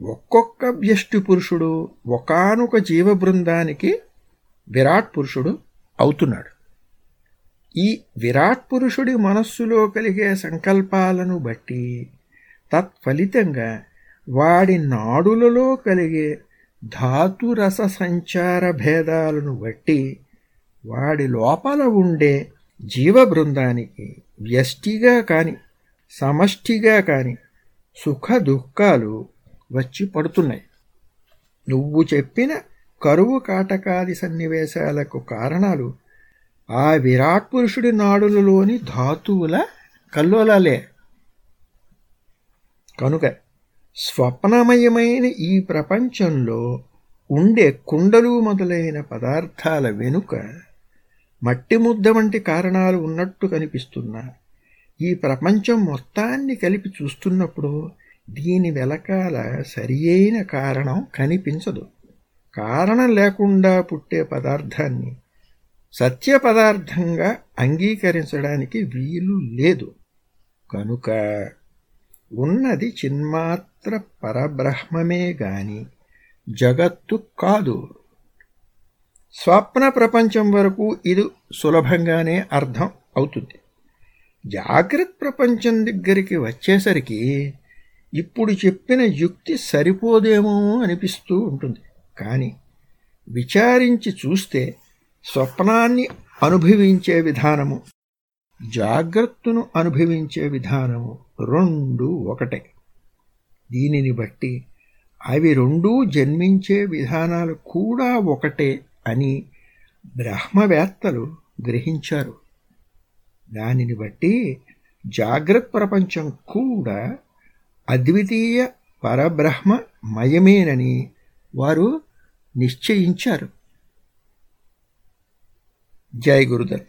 ఒక్కొక్క వ్యష్టి పురుషుడు ఒకనొక జీవ బృందానికి విరాట్ పురుషుడు అవుతున్నాడు. ఈ విరాట్ పురుషుడి మనస్సులో కలిగే సంకల్పాలను బట్టి తత్ఫలితంగా వాడి నాడులలో కలిగే ధాతురస సంచార భేదాలను బట్టి వాడి లోపల ఉండే జీవ బృందానికి వ్యష్టిగా కాని సమష్టిగా కాని సుఖ దుఃఖాలు వచ్చి పడుతున్నాయి. నువ్వు చెప్పిన కరువు కాటకాది సన్నివేశాలకు కారణాలు ఆ విరాట్ పురుషుడి నాడులలోని ధాతువుల కల్లోలాలే. కనుక స్వప్నమయమైన ఈ ప్రపంచంలో ఉండే కుండలు మొదలైన పదార్థాల వెనుక మట్టి ముద్ద వంటి కారణాలు ఉన్నట్టు కనిపిస్తున్నా. ఈ ప్రపంచం మొత్తాన్ని కలిపి చూస్తున్నప్పుడు దీని వెలకాల సరియైన కారణం కనిపించదు. కారణం లేకుండా పుట్టే పదార్థాన్ని సత్య పదార్థంగా అంగీకరించడానికి వీలు లేదు. కనుక ఉన్నది చిన్మాత్ర పరబ్రహ్మమే గాని జగత్తు కాదు. స్వప్న ప్రపంచం వరకు ఇది సులభంగానే అర్థం అవుతుంది. జాగ్రత్త ప్రపంచం దగ్గరికి వచ్చేసరికి ఇప్పుడు చెప్పిన యుక్తి సరిపోదేమో అనిపిస్తూ ఉంటుంది. కానీ విచారించి చూస్తే స్వప్నాన్ని అనుభవించే విధానము జాగ్రత్తను అనుభవించే విధానము రెండు ఒకటే. దీనిని బట్టి అవి రెండూ జన్మించే విధానాలు కూడా ఒకటే. అని బ్రహ్మవేత్తలు గ్రహించారు. దానిని బట్టి జాగ్రత్త ప్రపంచం కూడా అద్వితీయ పరబ్రహ్మ మయమేనని వారు నిశ్చయించారు. జై గురుదత్త.